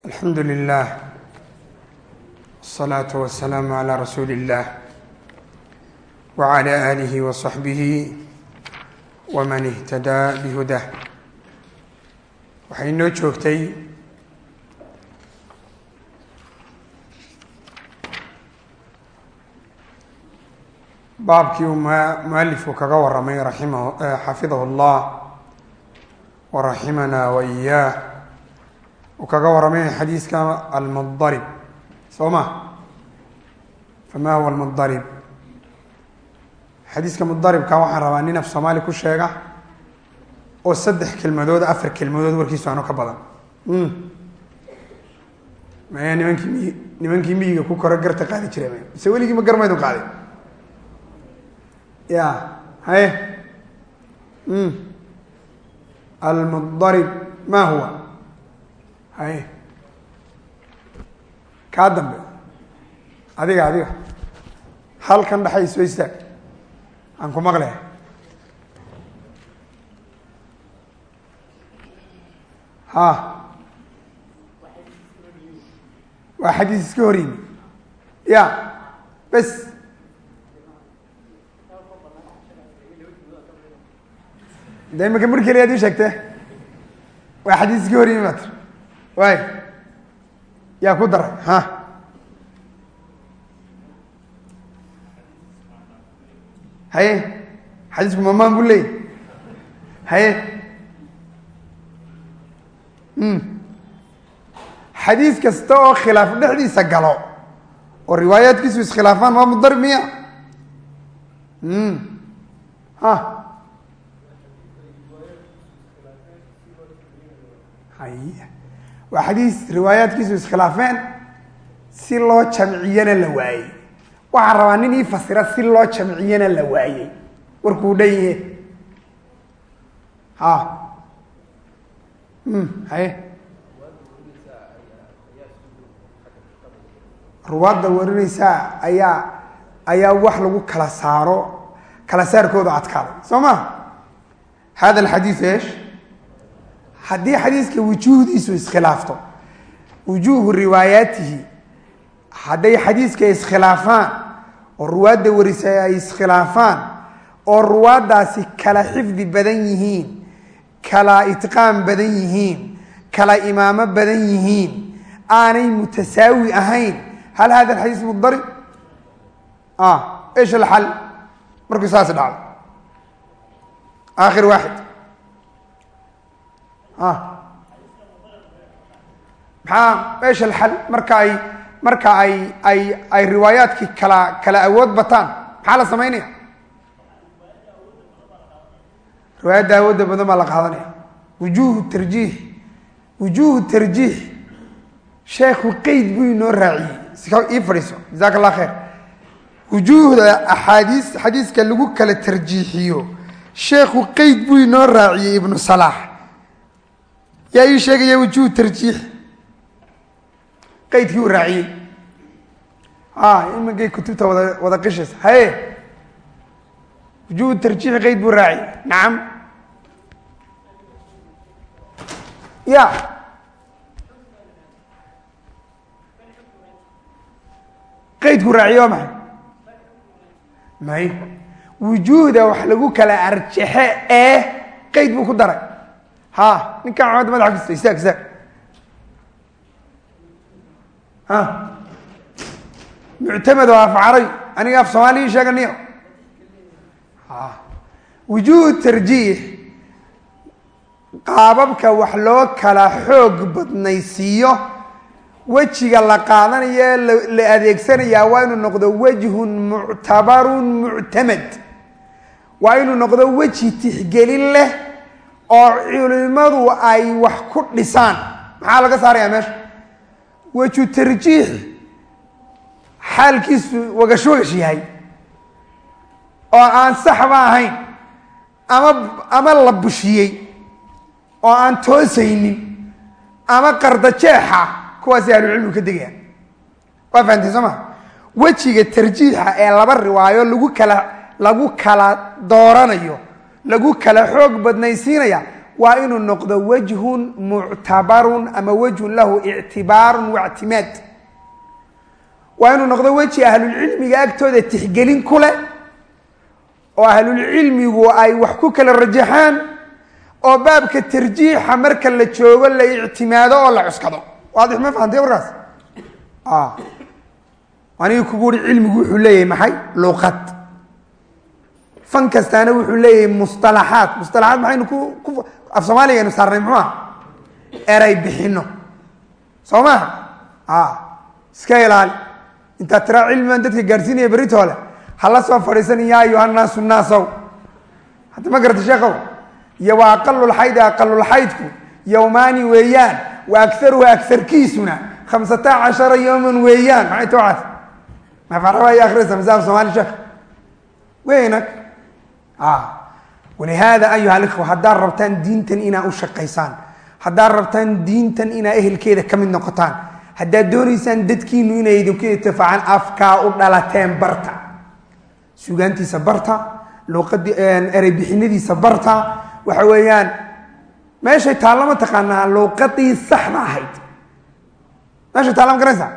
alxamdu lilah wsalaatu wasalaamu calaa rasuuli illah wacala aalihi wa saxbihi waman ihtadaa bihudah. Waxay inoo joogtay baabkii uu mualifku kaga waramay raximah xafidahu llah waraximana waiyaah uu kaga waramay xadiiska almudarib soo ma fama huwa almudarib xadiiska mudaribka waxaan rabaa nin af soomaali ku sheega oo saddex kelmadood afar kelmadood warkiisu aanu ka badan maya nimankii miyi nimankii miyiga ku koro garta qaadi jira m mise weligii ma garmaydu qaaday ya haye almudarib ma huwa haye kaa dambe adiga adiga halkan dhexay soo istaag aan ku maqlaya ha waa xadiis iska hor yimi ya bes de imaka mar ii sheegte waa xadiis iska hor yimi baa waay yaa ku daray ha? Haye xadiisku mamaan bu leeyay. Haye. Xadiis kasta oo khilaaf dhexdiisa galo oo riwaayaadkiisu iskhilaafaan waa mudarib miya. Ha. Hay waa xadiis riwaayaadkiisu iskhilaafeen si loo jamciyana la waayey. Waxaan rabaa nin ii fasira si loo jamciyana la waayey. Warkuu dhan yahe ha haye. Ruwaadda warinaysaa ayaa ayaa wax lagu kala saaro kala saarkooda adkaaday soo ma? Hada alxadiiu esh haddii xadiiska wujuuhdiisu iskhilaafto wujuuhu riwaayaatihi hadday xadiiska iskhilaafaan oo ruwaadda warisay ay iskhilaafaan oo ruwaaddaasi kala xifdi badan yihiin kala itqaan badan yihiin kala imaamo badan yihiin aanay mutasaawi ahayn hal hada alxadiis mudarib esh alxal markuu saas dhacdo. Aakhir waaxid maxaa meesha alxal marka ay marka ay ay ay riwaayaadkii kala kala awood bataan? Maxaa la samaynaya riwaayadda awoodda badan baa la qaadanaya. Wujuuhu tarjiix wujuuhu tarjiix sheekhu qeyd buu inoo raaciyey. Sika ii fadhiiso. Jazaaka allah khayr. Wujuuhda axaadiis xadiiska lagu kala tarjiixiyo. Sheekhu qeyd buu inoo raaciyey ibnu salaax yaa ii sheegaya wujuuh tarjiix. Qaydkii uu raaciyey. A iminkay kutubta wada wada qishaysa haye! Wujuuh tarjiix qeyd buu raaciyey. Nacam ya qaydkuu raaciye waa maxay? May. Wujuuhda wax lagu kala arjaxe ee qeyd buu ku daray ha ninkan cumadda madaxa kusta istaag istaag. Ha? Muctamed oo afcaray aniga af soomaaliya ii sheeganiyo wujuuhu tarjiix qaababka wax loo kala xoog badnaysiiyo wejiga la qaadanayo la adeegsanayaa waa inuu noqdo wejhun muctabarun muctamed waa inuu noqdo weji tixgelin leh oo culimadu ay wax ku dhisaan. Maxaa laga saarayaa meesha? Weju tarjiix xaalkiisu wagash wagash yahay. Oo aan saxba ahayn. Ama ama la bushiyey. Oo aan toosaynin. Ama qardajeexa kuwaasi ahlucilmigu ka degayaan. Waa fahamtay soo ma? Wejiga tarjiixa ee laba riwaayo lagu kala lagu kala dooranayo lagu kala xoog badnaysiinaya waa inuu noqdo wajhun muctabarun ama wajhun lahu ictibaarun waictimaad waa inuu noqdo weji ahlulcilmiga agtooda tixgelin ku leh oo ahlulcilmigu ay wax ku kala rajaxaan oo baabka tarjiixa marka la joogo la ictimaado oo la cuskado. Waadix ma fahamtay warkaas aniga kugu uri cilmigu wuxuu leeyahay maxay? Luqad fan kastaana wuxuu leeyahay musalaxaad musalaxaad maxaynu ku af soomaaligaynu saarnay muxuu ah? Eray bixino soo maha iska ilaali intaad tiraa cilmi baan dadka gaadhsiinaya beritoole hala soo fadhiisan ya ayuha naasu naasow hadda ma garata sheekow iyo wa aqalulxaydi aqalulxaydku yowmaani weeyaan. Wa agaruhu agarkiisuna khamsata cashara yowman weeyaan. Maxay toocaas? Mafaraba ay akrisa masaaf somaali sheekh weynag walihaada ayuha alikhwa haddaad rabtaan diintan inaa u shaqaysaan haddaad rabtaan diintan inaa ehelkeeda ka mid noqotaan haddaad doonaysaan dadkiinu inay idinku intifaacaan afkaa u dhalateen barta sugaantiisa barta ereybixinadiisa barta waxa weeyaan meeshay taalla ma taqaanaa luuqadii saxda ahayd. Meeshay taalla ma garanaysaa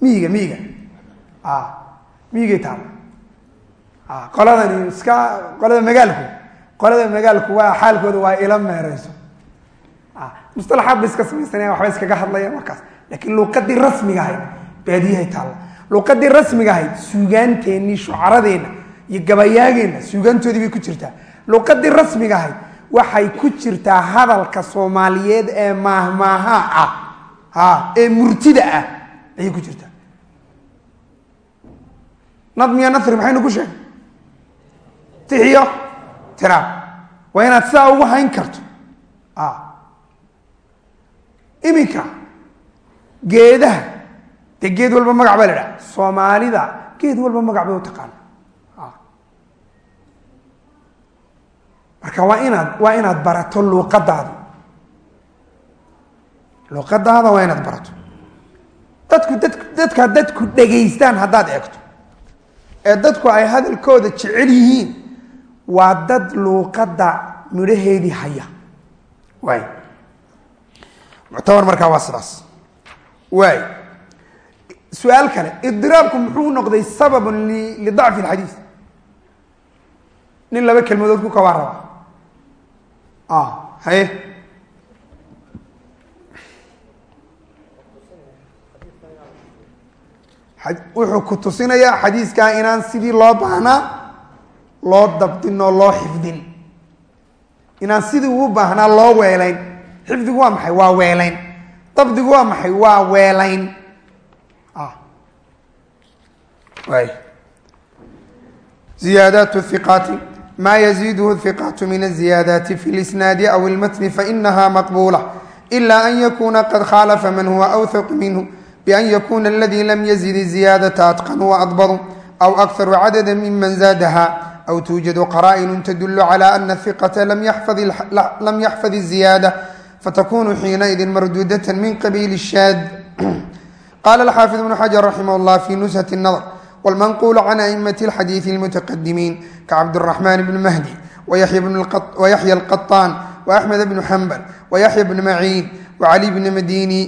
miyiga miyiga. Miyigay taalla qoladani iska qolada magaalku qolada magaalku waa xaalkooda waa ila meereyso. Mustalaxaad bay iska samaysanaya waxba iskaga hadlaya markaas. Laakiin luuqadii rasmiga ahayd baadiyahay taalla luuqadii rasmiga ahayd suugaanteennii shucaradeenna iyo gabayaageenna suugaantoodii bay ku jirtaa. Luuqadii rasmiga ahayd waxay ku jirtaa hadalka soomaaliyeed ee maahmaaha ah a ee murtida ah ayay ku jirtaa. Nadmiya nasri maxaynu ku sheegay tixiyo tiraab waa inaad sidaa ugu hayn karto. Iminka. Geedaha. Dee geed walba magac baa la idhaha soomaalida geed walba magac bay u taqaana marka waa inaad waa inaad barato luuqadaada. Luuqadaada waa inaad barato. Dadku dad dadka dadku dhegaystaan haddaad eegto. Ee dadku ay hadalkooda jecel yihiin waa dad luuqadda midhaheedii haya. Waay muctabar markaa waa sidaas. Waay su'aal kale idiraabku muxuu noqday sababun lidacfi alxadiis? Nin laba kelmadood ku kabaa raba haye. Wuxuu ku tusinayaa xadiiskaa inaan sidii loo baahnaa loo dabdin oo loo xifdin. Inaan sidii uu baahnaa loo weelayn. Xifdigu waa maxay? Waa weelayn. Dabdigu waa maxay? Waa weelayn. Ziyaadaat hiqaati ma yaziiduhu hiqaatu min aziyaadaati fi lisnaadi aw ilmatni fainaha maqbula ila an yakuna qad khaalafa man huwa awthaq minhu. Ban yakuna aladi lam yazid ziyaadata atqan waadbadu aw akharu cadada miman zaadaha aw tuujadu qara'inu tadul clى ana hiqata lam yaxfad الziyaada fatakunu xiinaئidi marduudaة min qabiil الshaad qala alxaafid bnu xajar raximah اllah fi nushat الnadr wاlmanqul can aئmaة اlxadiiث اlmutaqadimiin kacabdالرaxman bn mahdi wayaxya اlqaطaan وaxmed bn xambal wayaxya bn maciin wcali bn madini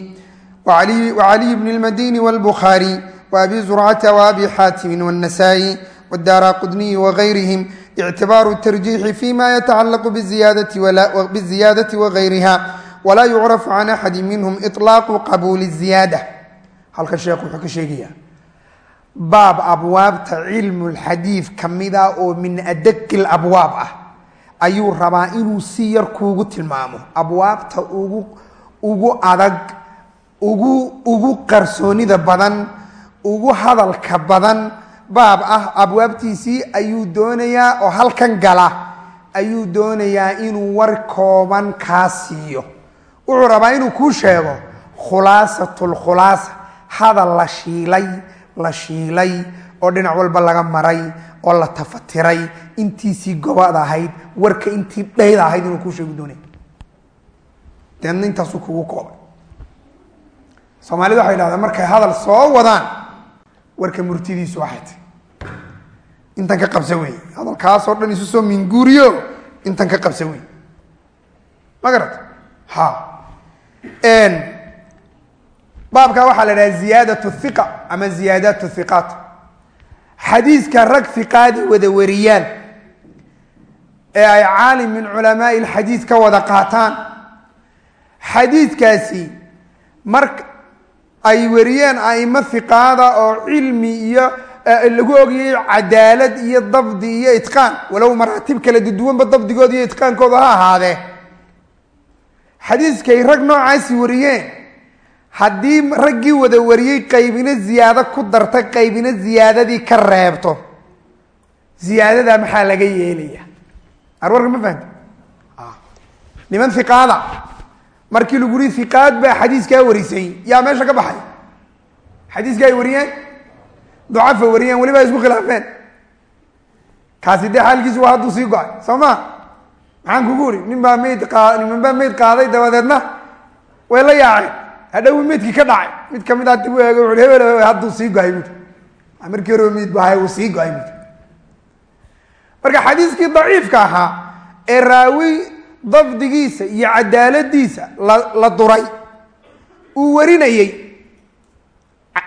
wcaliy bn اlmadini wاlbukhaarي وabi zurcata وabi xaatimi wالnasaئي wdaara qudniyi wagayrihim ictibaaru tarjiixi fima yataxalaqu biziyaadati wagayriha walaa yucrafu can axadi minhum iطlaaqu qabuuli ziyaada halkan sheekhu wuxuu ka sheegayaa baab abwaabta cilmulxadiid ka mid ah oo min adaki labwaab ah ayuu rabaa inuu si yar kuugu tilmaamo abwaabta ugu adag ugu qarsoonida badan ugu hadalka badan baab ah abwaabtiisii ayuu doonayaa oo halkan gala ayuu doonayaa inuu war kooban kaa siiyo. Wuxuu rabaa inuu kuu sheego khulaasat lkhulaasa hadal la shiilay la shiilay oo dhinac walba laga maray oo la tafatiray intiisii gobad ahayd warka intii dhayd ahayd inuu kuu sheegu doonaya deedna intaasuu kugu koobay. Soomaalida waxay dhahdaan markay hadal soo wadaan warka murtidiisu waxay tahy intan ka qabsa wey hadalkaasoo dhan isu soo minguuriyo intan ka qabsa wey ma garat ha. Baabka waxaa la dhaha ziyaadat hiqa ama ziyaadaat hiqaat xadiiska rag hiqaadi wada wariyaan ee ay caalim min culamaai lxadiis ka wada qaataan. Xadiidkaasi marka ay wariyeen aimo hiqaada oo cilmi iyo lagu ogayay cadaalad iyo dabdi iyo itqaan. Walow maraatib kala duduwanba dabdigooda iyo itqaankooda ha ahaadee xadiiskay rag noocaasi wariyeen. Haddii raggii wada wariyey qaybina ziyaado ku darta qaybina ziyaadadii ka reebto. Ziyaadadaa maxaa laga yeelaya? Arwarka ma fahamti niman hiqaada markii lagu uri hiqaad baa xadiiskaa warisay. Yaa meesha ka baxay? Xadiiska ay wariyeen ducafa wariyeen weliba isku khilaafeen. Kaasi dee xaalkiisu waa hadduu sii go'ay soo ma? Maxaan kugu uri nin baa meyd qa niman baa meyd qaaday dabadeedna way la yaaceen. Hadhow meydkii ka dhacay mid ka mid a dib u eego wuui hebel hadduu sii go'ay buui markii hore meyd bahay uu sii go'ay buui marka xadiiskii daciifka ahaa ee raawi dabdigiisa iyo cadaaladiisa la la duray uu warinayey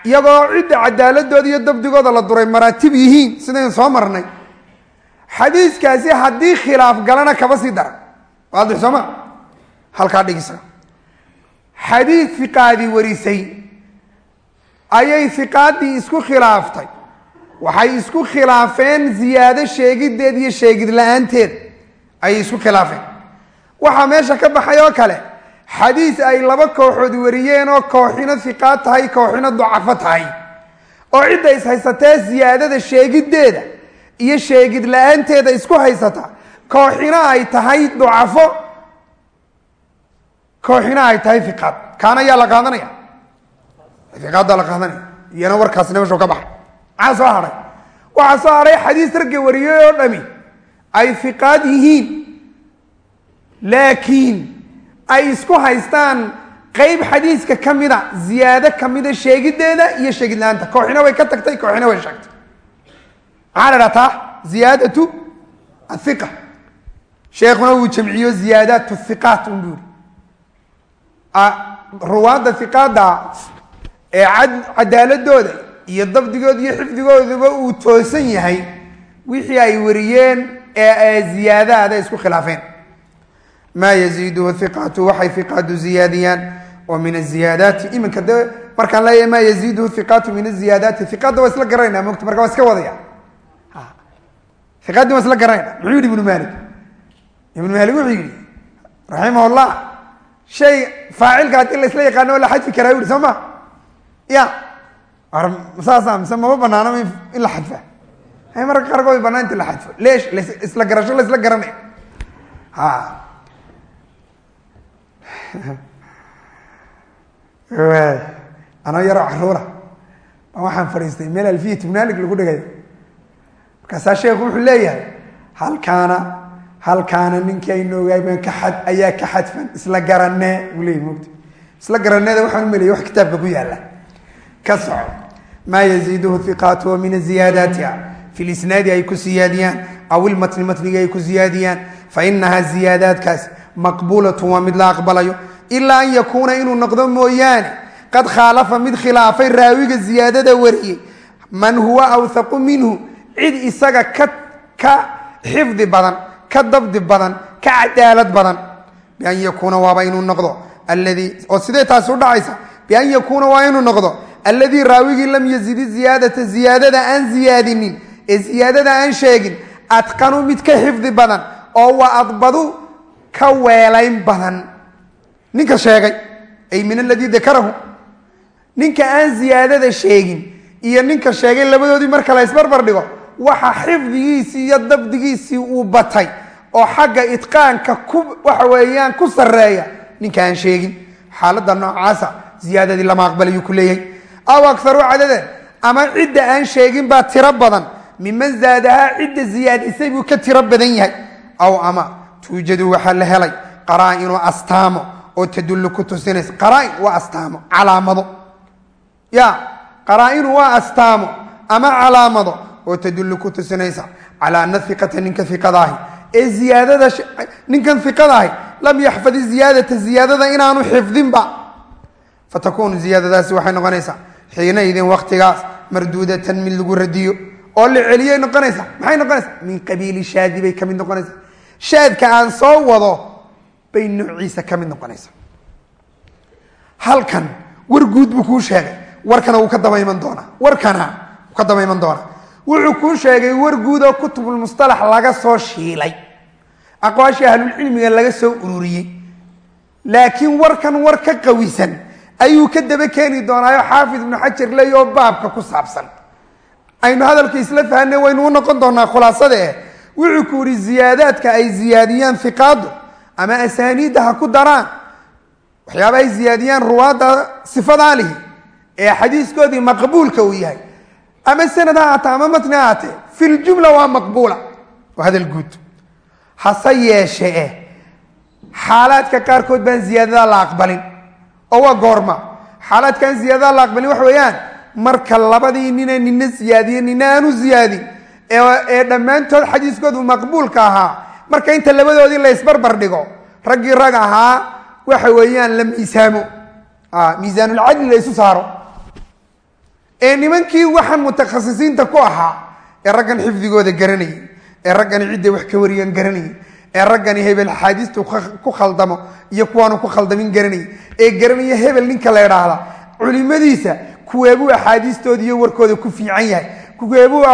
iyagoo cidda cadaaladooda iyo dabdigooda la duray maraatib yihiin sidaynu soo marnay. Xadiiskaasi haddii khilaaf galana kaba sii dara waadix soo ma? Halkaa dhigisa xadiis hiqaadii warisay. Ayay hiqaadii isku khilaaftay. Waxay isku khilaafeen ziyaado sheegideed iyo sheegid la'aanteed. Ayay isku khilaafeen. Waxaa meesha ka baxay oo kale xadiis ay laba kooxood wariyeen oo kooxina hiqaad tahay kooxina ducafo tahay. oo cidda is haysatee ziyaadada sheegideeda iyo sheegid la'aanteeda isku haysata kooxina ay tahay ducafo kooxina ay tahay hiqaad kaana yaa la qaadanaya? Hiqaaddaa la qaadanaya. Iyana warkaasina meeshu ka baxay maxaa soo hadhay waxaa soo hadhay xadiis ragga wariyey oo dhami. Ay hiqaad yihiin laakiin ay isku haystaan qeyb xadiiska ka mida ziyaado kamida sheegideeda iyo sheegid la'aanta kooxina way ka tagtay kooxina way sheegtay. Maxaa la dhataa ziyaadatu athiqa. Sheekhuna wuu jamciyo ziyaadaat hiqaat un buu yiri ruwaadda hiqaada ee cadaaladooda iyo dabdigooda iyo xifdigooduba uu toosan yahay wixii ay wariyeen ee ziyaadaada isku khilaafeen maa yaziiduhu hiqatu waxay hiqaadu ziyaadiyaan. Oo min aziyaadaati iminka de markaan leeyahay maa yaziiduhu hiqatu min aziyaadaati hiqaadda waa isla garanayna mogta marka waa iska wadaya. Hiqaaddi waa isla garanayna muxuu yihi ibnu malik ibnu malik wuxuu yihi raximah shay faacilka haddii la yaqaano la xadfi karaa yihi soo ma? Ya saasa mise mama banaano in la xadfa. Mararka qaarkood way banaan inta la xadfo. Leesh isla garasho la garanay ha anoo yaroo caruura. Baa waxaan fadhiistay meel alfiyat mnalig lagu dhigayo markaasaa sheekhu wuxuu leeyahay halkaana halkaana ninkii aynu ogaay ka xad ayaa ka xadfan isla garanee buu leeyay mogta isla garaneeda waxaan u wax kitaabka ku yaalla ka soco. Maa yaziiduhu hiqaatu min aziyaadaatiha fi lisnaadi ay ku siyaadiyaan aw ilmatni matniga ay ku siyaadiyaan. Fa inahaa ziyaadaadkaas maqbuulatun waa mid la aqbalayo. Ilaa an yakuuna inuu noqdo mooyaane. Qad khaalafa mid khilaafay raawiga ziyaadada wariyey. Man huwa awthaqu minhu. Cid isaga ka xifdi badan ka dabdi badan ka cadaalad badan. Bian yakuuna waaba inuu noqdo. Alladii oo sidee taasi u dhacaysa? Bian yakuuna waa inuu noqdo. Alladii raawigii lam yazidi ziyaadata ziyaadada aan ziyaadinin ee ziyaadada aan sheegin adqanu mid ka xifdi badan oo wa adbadu ka weelayn badan. Ninka sheegay ay min aladii dakarahu. Ninka aan ziyaadada sheegin iyo ninka sheegay labadoodii marka la ysbarbar dhigo waxa xifdigiisii iyo dabdigiisii uu batay oo xagga itqaanka ku waxa weeyaan ku sareeya ninka aan sheegin. Xaaladda noocaasa ziyaadadii lama aqbalayuu ku leeyahay. Aw akaru cadadan ama cidda aan sheegin baa tiro badan. Miman zaadahaa cidda ziyaadisay buu ka tiro badan yahay. Aw ama tuujadu waxaa la helay qaraa-inu astaamo oo tadullu ku tusinaysa. Qaraa-in waa astaamo calaamado. Ya qaraa-inu waa astaamo ama calaamado oo tadullu ku tusinaysa. Calaa ana iqata ninka iqadaahi ee ziyaadada ninkan iqadaahi lam yaxfad ziyaadata ziyaadada inaanu xifdinba. Fatakunu ziyaadadaasi waxay noqonaysaa xiinaidin waktigaas marduudatan mid lagu radiyo. Oo la celiyay noqonaysa maxay noqonaysaa? Min qabiili shaadi bay ka mid noqonaysaa shaadka aan soo wado bay noociisa ka mid noqonaysa. Halkan war guud buu kuu sheegay. Warkana wuu ka daba iman doonaa. Warkana ka daba iman wuxuu kuu sheegay war guud oo kutubulmustalax laga soo shiilay. Aqwaashii ahlulcilmiga laga soo ururiyey. Laakiin warkan war ka qawisan ayuu ka daba keeni doonaayo xaafid ibnu xajar ley oo baabka ku saabsan. Aynu hadalka isla fahanay waynu u noqon doonaa khulaasada eh wuxuu ku yihi ziyaadaadka ay ziyaadiyaan hiqaadu ama asaaniidda ha ku daraan. Waxyaaba ay ziyaadiyaan ruwaadda sifadaa lihi ee xadiiskoodii maqbuulka uu yahay. Ama sanad ha ama matni ha ahaatee fi ljumla waa maqbuula. Waa hadal guud. Hase yeeshe eh. Xaalaadka qaarkood baan ziyaadada la aqbalin. Oo waa goorma. Xaalaadkan ziyaadada la aqbalin waxa weeyaan marka labadii nina nina ziyaadiye nina aanu ziyaadin ee dhammaantood xadiiskoodu maqbuulka ahaa. Marka inta labadoodii la ysbarbar dhigo raggii rag ahaa waxa weeyaan la miisaamo. Miisaanulcadli la saaro. Ee nimankii waxaan mutakhasisiinta ku ahaa ee raggan xifdigooda garanayay ee raggani cidday wax ka wariyaan garanayay ee raggani hebel axaadiistu ku khaldamo iyo kuwaanu ku khaldamin garanayay ee garanaya hebel ninka la idhaahda culimadiisa kuweebuu axaadiistooda iyo warkooda ku fiican yahay. Kuweebuu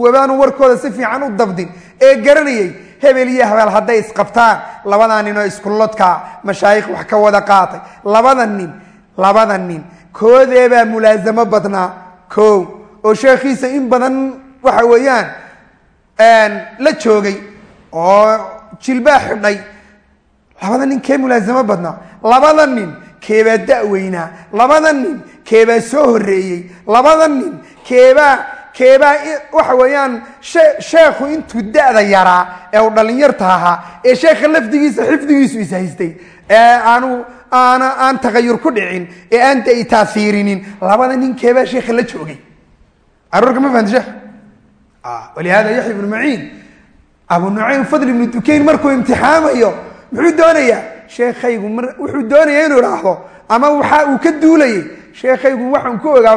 kuweebaanu warkooda si fiican u dabdin ee garanayay hebel iyo hebel hadday isqabtaan. Labadaa nin oo iskullodka mashaayikh wax ka wada qaatay. Labada nin labada nin. Koodeebaa mulaasamo badnaa? Kow. Oo sheekhiisa in badan waxa weeyaan la joogay oo jilbaa xidhay labada nin kee mulaasamo badnaa? Labada nin keebaa da-weynaa? Labada nin keebaa soo horeeyey labada nin keebaa keebaa waxa weeyaan sheekhu intuu da-da yaraa ee uu dhallinyarta ahaa ee sheekha lafdigiisa xifdigiisu is ee aanu aan aan tagayur ku dhicin ee aan da taaiirinin labada nin keebaa sheekha la joogay? Caruurka ma fahamta sheekh? Walihaada yaxya ibnu maciin abu nucaym fadl ibnu dukayn markuu imtixaamayo muxuu doonayaa sheekhaygu wuxuu doonaya inuu idhaahdo ama waxa uu ka duulayay sheekhaygu waxaan ku ogaa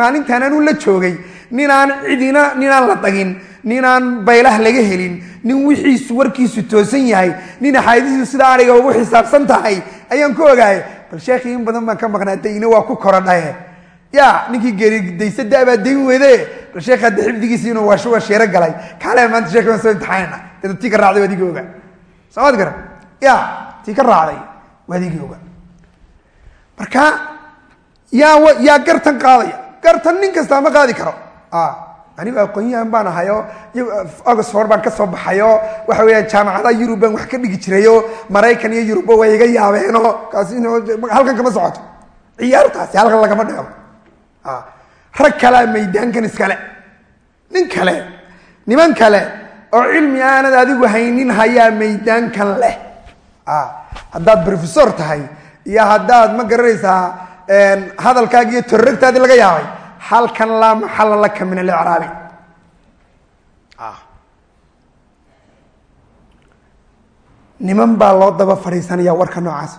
maalintan anuu la joogay ninaan cidina ninaan la dagin ninaan baylah laga helin nin wixiisu warkiisu toosan yahay nin axaadiisu sida ariga ugu xisaabsan tahay ayaan ku ogaay bal sheekhii in badan baan ka maqnaa dayna waa ku korodhaye ya ninkii geeridaysa dayn weyde bal sheekh hadda xifdigiisi inuu waa sheero galay. Kaale maanta sheekh baan soo imtixaanana dada tii ka raacday waadigi oga. Soomaad garan ya tii ka raacday waadigi oga. Marka yaa yaa gartan qaadaya. Gartan nin kastaa ma qaadi karo anigu aqoonyahan baan ahayo oxford baan ka soo baxayo. Waxa weyaan jaamacada yurub baan wax ka dhigi jirayo maraykan iyo yurubba way iga yaabeeno. Kaas halkan kama socoto. Ciyaartaasi halkan lagama dheelo rag kalea maydaankan iskale nin kale niman kale oo cilmi aanad adigu haynin hayaa maydaankan leh haddaad professor tahay iyo haddaad ma garanaysaa hadalkaagi iyo tororagtaadii laga yaabay halkan laa maxala laka min alicraabi. Niman baa loo daba fadhiisanaya warka noocaas.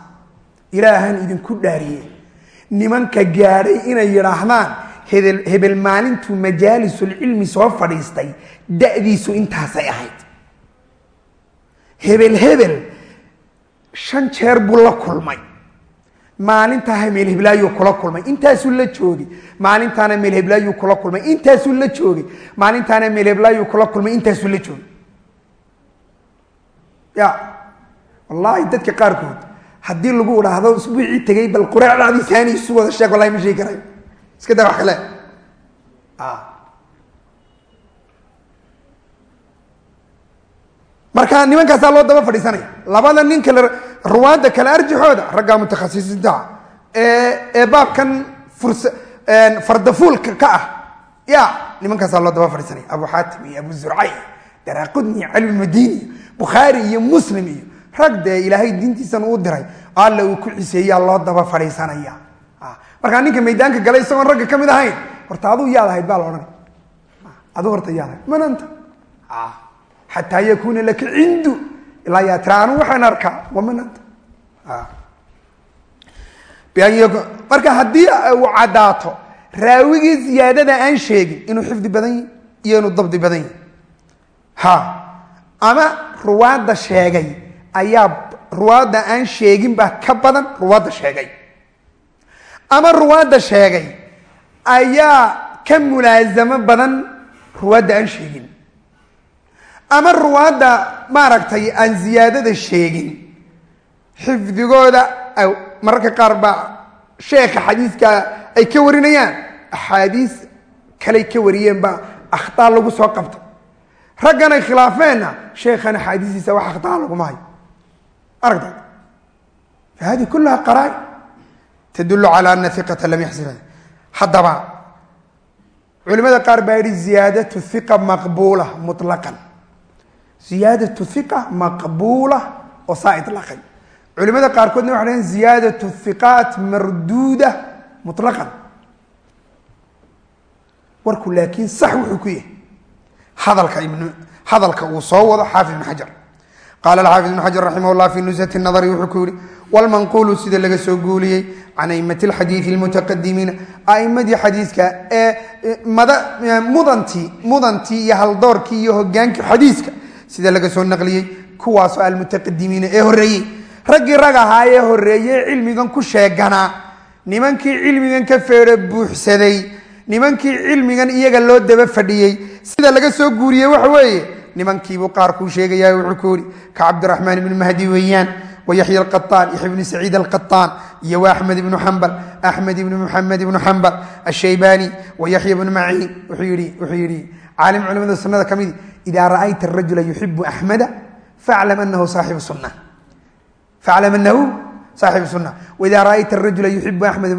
Ilaahan idinku dhaariye. Nimanka gaadhay inay yidhaahdaan hebel hebel maalintuu majaalisulcilmi soo fadhiistay da'diisu intaasay ahayd. Hebel hebel shan jeer buu la kulmay maalintaa meel heblaayuu kula kulmay. Intaasuu la joogay maalintaana meel heblaayuu kula kulmay. Intaasuu la joogay maalintaana meel heblaayuu kula kulmay. Intaasuu la joogay ya wallaahi dadka qaarkood haddii lagu idhaahdo isbuucii tegay bal qureecdaadii saani isu wada sheeg wallahi ma sheegi karayo iska daa wax kale. Marka nimankaasaa loo daba fadhiisanaya. Labada nin kale ruwaadda kale arjaxooda raggaa mutakhasisiinta ee baabkan fardafuulka ka ah. Ya nimankaasaa loo daba fadhiisanaya abu xaatim iyo abu zurcay daraaqudni madini bukhaari iyo muslim iyo rag dee ilaahay diintiisan uu diray. Alla uu ku ciseeyaa loo daba fadhiisanaya markaa ninka maydaanka galay isagoon ragga ka mid ahayn horta aduu yaad ahayd baa la odhanay. Aduu horta yaad ahayd. Mananta xataa yakuuna laka cindu ilaa yaa tira anu waxaan arkaa waman anta. Marka haddii uu caddaato raawigii ziyaadada aan sheegin inuu xifdi badan yahi iyo inuu dabdi badan yahi ha. Ama ruwaadda sheegay ayaa ruwaadda aan sheegin baa ka badan ruwaadda sheegay. Ama ruwaadda sheegay ayaa ka mulaasamo badan ruwaadda aan sheegin ama ruwaadda maaragtay aan ziyaadada sheegin xifdigooda mararka qaar baa sheekha xadiiska ay ka warinayaan axaadiis kaley ka wariyeen baa akhtaa lagu soo qabta raggan ay khilaafeenna sheekhan axaadiistiisa wax akhtaa laguma hayo. Aragta fa hadi kulaha qaraa tadulu cala ana iqata lam yaxsib haddaba culimada qaar baa yihi ziyaadatu iqa maqbuula mulaqan ziyaadatu iqa maqbuula oo saa ilaqay culimada qaarkoodna waxay dhaheen ziyaadatu hiqaat marduuda mutlaqan. Warku laakiin sax wuxuu ku yahay. Hadalka hadalka uu soo wado xaafid ibn xajar. Qaala alxaafid ibn xajar raximah llah fi nusati nadari wuxuu ku yihi wlmanquulu sida laga soo guuliyey can aimati alxadiidi almutaqadimiina. Aimadii xadiiska ee mudantii mudantii iyo haldoorkii iyo hogaankii xadiiska sida laga soo naqliyey kuwaasoo almutaqadimiina ee horeeyey raggii rag ahaa ee horeeyey cilmigan ku sheeganaa nimankii cilmigan ka feero buuxsaday nimankii cilmigan iyaga loo daba fadhiyey sida laga soo guuriyey waxa weeye nimankiibuu qaar kuu sheegaya wuxuu ku yidhi ka cabdiraxmaan ibni mahdi weeyaan wayaxya alqaطaan yaxya ibni saciid alqaطaan iyo wa axmed ibnu xambal axmed ibni muxamed ibnu xambal ashaybani wayaxya ibnu maciin. Wuxuu yidhi caalim culimada sunnada ka midi idaa ra'ayta arajula yuxibu axmeda faclam anahu saaxibu sunna faclam anahu saaxibu sunna waida ra'ayta arajula yuxibu amed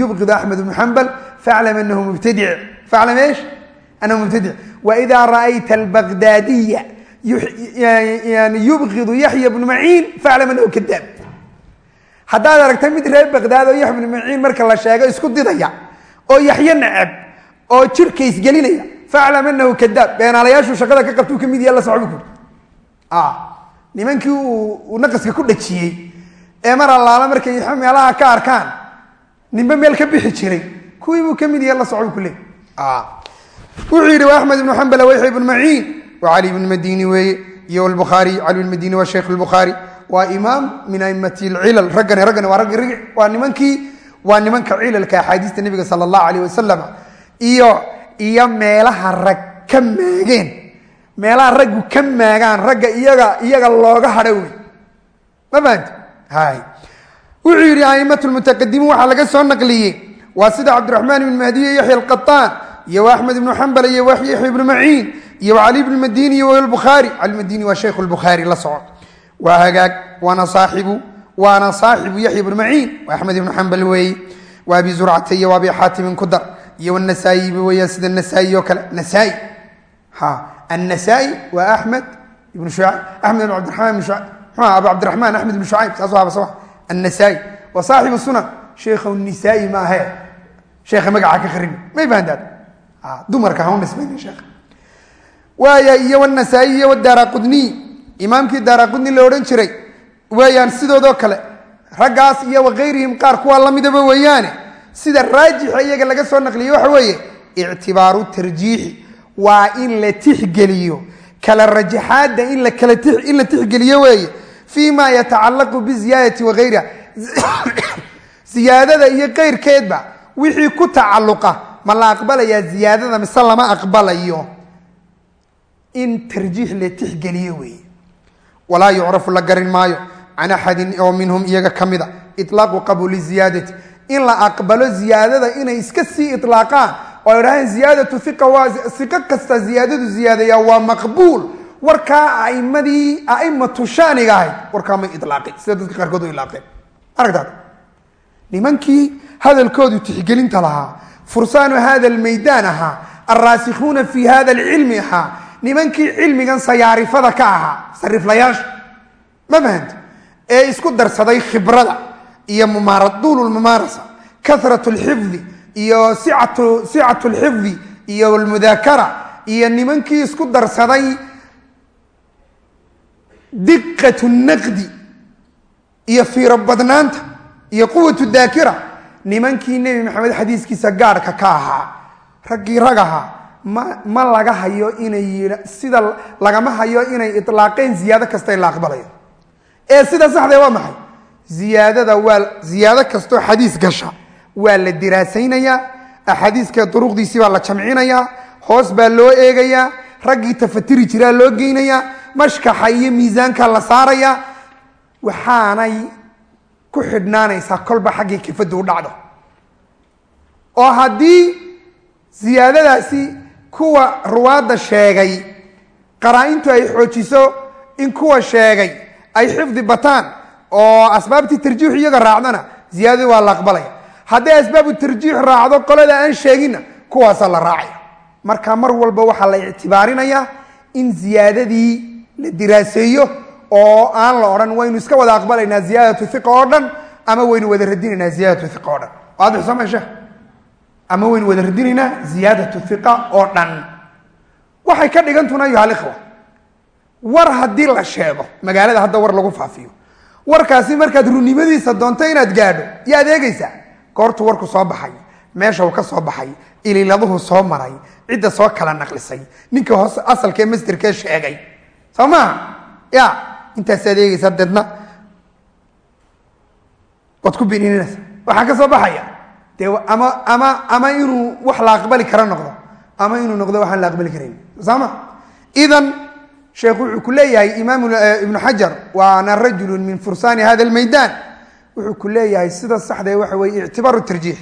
yubqidu axmed ibnu xambal faclam anahu mubtadic faclam eesh anahu mubtadic waida ra'ayta albagdaadiya yubqidu yaxya bnu maciin faclam anahu kadaab haddaad aragta mid reer bagdaad oo yaxya bnu maciin marka la sheego isku didaya oo yaxyo nacab oo jirka isgelinaya faclam anahu kadaab beenaalayaashu shaqada ka qabtuu ka mid yaha la socbu ku nimankii uu naqaska ku dhajiyey ee mar allaala markay meelaha ka arkaan ninba meel ka bixi jiray kuwii buu ka mid yaha la socbu ku leey wuxuu yidhi wa axmed ibnu xambal wayxya ibnu maciin wcali ibn madini weeye iyo lbukhaari cali ibn madini waa sheikh lbukhaari waa imaam min aimati lcilal raggani raggani waa rigi waa nimankii waa nimanka cilalka axaadiista nebiga sala allahu alayh wasalam iyo iyo meelaha rag ka maageen. Meelaha raggu ka maagaan ragga iyaga iyaga looga hadho wey. Ma fahanti? Hay. Wuxuu yidhi aimatu lmutaqadimiin waxaa laga soo naqliyey. Waa sida cabdiraxmaan ibn mahdiy iyo yaxya alqataan iyo axmed ibnu xambal iyo yaxya ibnu maciin iyo cali ibn madini iyo bukhaari. Cali madini waa sheikh lbukhaari la soco waa hagaag waana saaibu waana saaxibu yaxya ibnu maciin. Waa axmed ibnu xambal weeye waa abi zurcata iyo abi xaatimin ku dar iyo nasaa-iba weeyaan sida nasaa-i oo kale nasaa-i ha annasaa-i waa axmed ibnu shucayb axmed ibn cabdiraxmaan ibn muxuu abu cabdiraxmaan axmed ibnu shucayb saas haba soo annasaa-i waa saaxibu sunan sheikh nisaa-i maahe sheekha magaca ka kharibi may fahantaad dumarka hau nisbayna sheekha waaya iyo wnasaa-i iyo wdaara qudniy imaamkii daara qudni la odhan jiray weeyaan sidoodoo kale raggaas iyo wakayrihim qaar kuwaa lamidaba weeyaane sida raajixa iyaga laga soo naqliye waxa weeye ictibaaru tarjiixi. Waa in la tixgeliyo. Kala rajaxaadda in la tixgeliyo weeye. Fii ma yatacalaqu biziyaadati wakayriha ziyaadada iyo keyrkeedba wixii ku tacalluqa ma la aqbalayaa ziyaadada mise lama aqbalayo. In tarjiix la tixgeliyo weeye. Walaa yucrafu la garin maayo. Can axadin oo minhum iyaga ka mida ilaaqu qabuli ziyaadati in la aqbalo ziyaadada inay iska sii ilaaqaan oo idhaaheen ziyaadatu iqa waa iqo kasta ziyaadadu ziyaadaya waa maqbuul. Warkaa aimadii aimatu shaaniga ahayd warkaa may ilaaqin sida dadka qaarkood u ilaaqeen aragtaad. Nimankii hadalkoodu tixgelinta lahaa fursaanu hada lmaydaan ahaa alraasikhuuna fi hada alcilmi ahaa nimankii cilmigan sayaarifada ka ahaa sariflayaasha ma fahanta ee isku darsaday khibrada iyo duulu lmumaarasa karat lxifdi iyo sicatu lxifdi iyo lmudaakara iyo nimankii isku darsaday diqatu naqdi iyo fiiro badnaanta iyo quwatu daakira nimankii nebi maxamed xadiiskiisa gaadhka ka ahaa raggii rag ahaa ma ma laga hayo inay sida lagama hayo inay itlaaqeen ziyaado kasta in la aqbalayo. Ee sida saxdee waa maxay ziyaadada waa ziyaado kastoo xadiis gasha. Waa la diraasaynayaa axaadiiska duruqdiisii baa la jamcinayaa hoos baa loo eegayaa raggii tafatiri jiraa loo geynayaa mashkaxa iyo miisaanka la saarayaa. Waxaanay ku xidhnaanaysaa kolba xaggii kifadu u dhacdo. Oo haddii ziyaadadaasi kuwa ruwaadda sheegay qaraa-intu ay xoojiso in kuwa sheegay ay xifdi bataan oo asbaabtii tarjiix iyaga raacdana ziyaadadii waa la aqbalaya. Hadday asbaabu tarjiix raacdo qolada aan sheeginna kuwaasaa la raacaya. Marka mar walba waxaa la ictibaarinayaa in ziyaadadii la diraaseeyo oo aan la odhan waynu iska wada aqbalaynaa ziyaadatu iqa oo dhan ama waynu wada radinaynaa ziyaadatu iqa oo dhan. Waadix meesha? Ama waynu wada radinaynaa ziyaadatu iqa oo dhan? Waxay ka ayuha alikhwa war haddii la sheego magaalada hadda war lagu faafiyo warkaasi markaad runimadiisa doonto inaad gaadho yaad eegaysaa goortuu warku soo baxay meesha uu ka soo baxay ililaduhu soo maray cidda soo kala naqlisay ninka hoos asalkee masderkee sheegay. Soo maaha ya intaasaad eegaysaa deedna waad ku binininaysa waxaa ka soo baxaya. Dee ama ama ama inuu wax la aqbali kara noqdo. Ama inuu noqdo waxaan la aqbali karayn soo ma idan sheekhu wuxuu ku leeyahay imaam ibnu xajar waana rajulu min fursaani hada lmaydaan wuxuu ku leeyahay sida saxdee waxa weye ictibaaru tarjiix.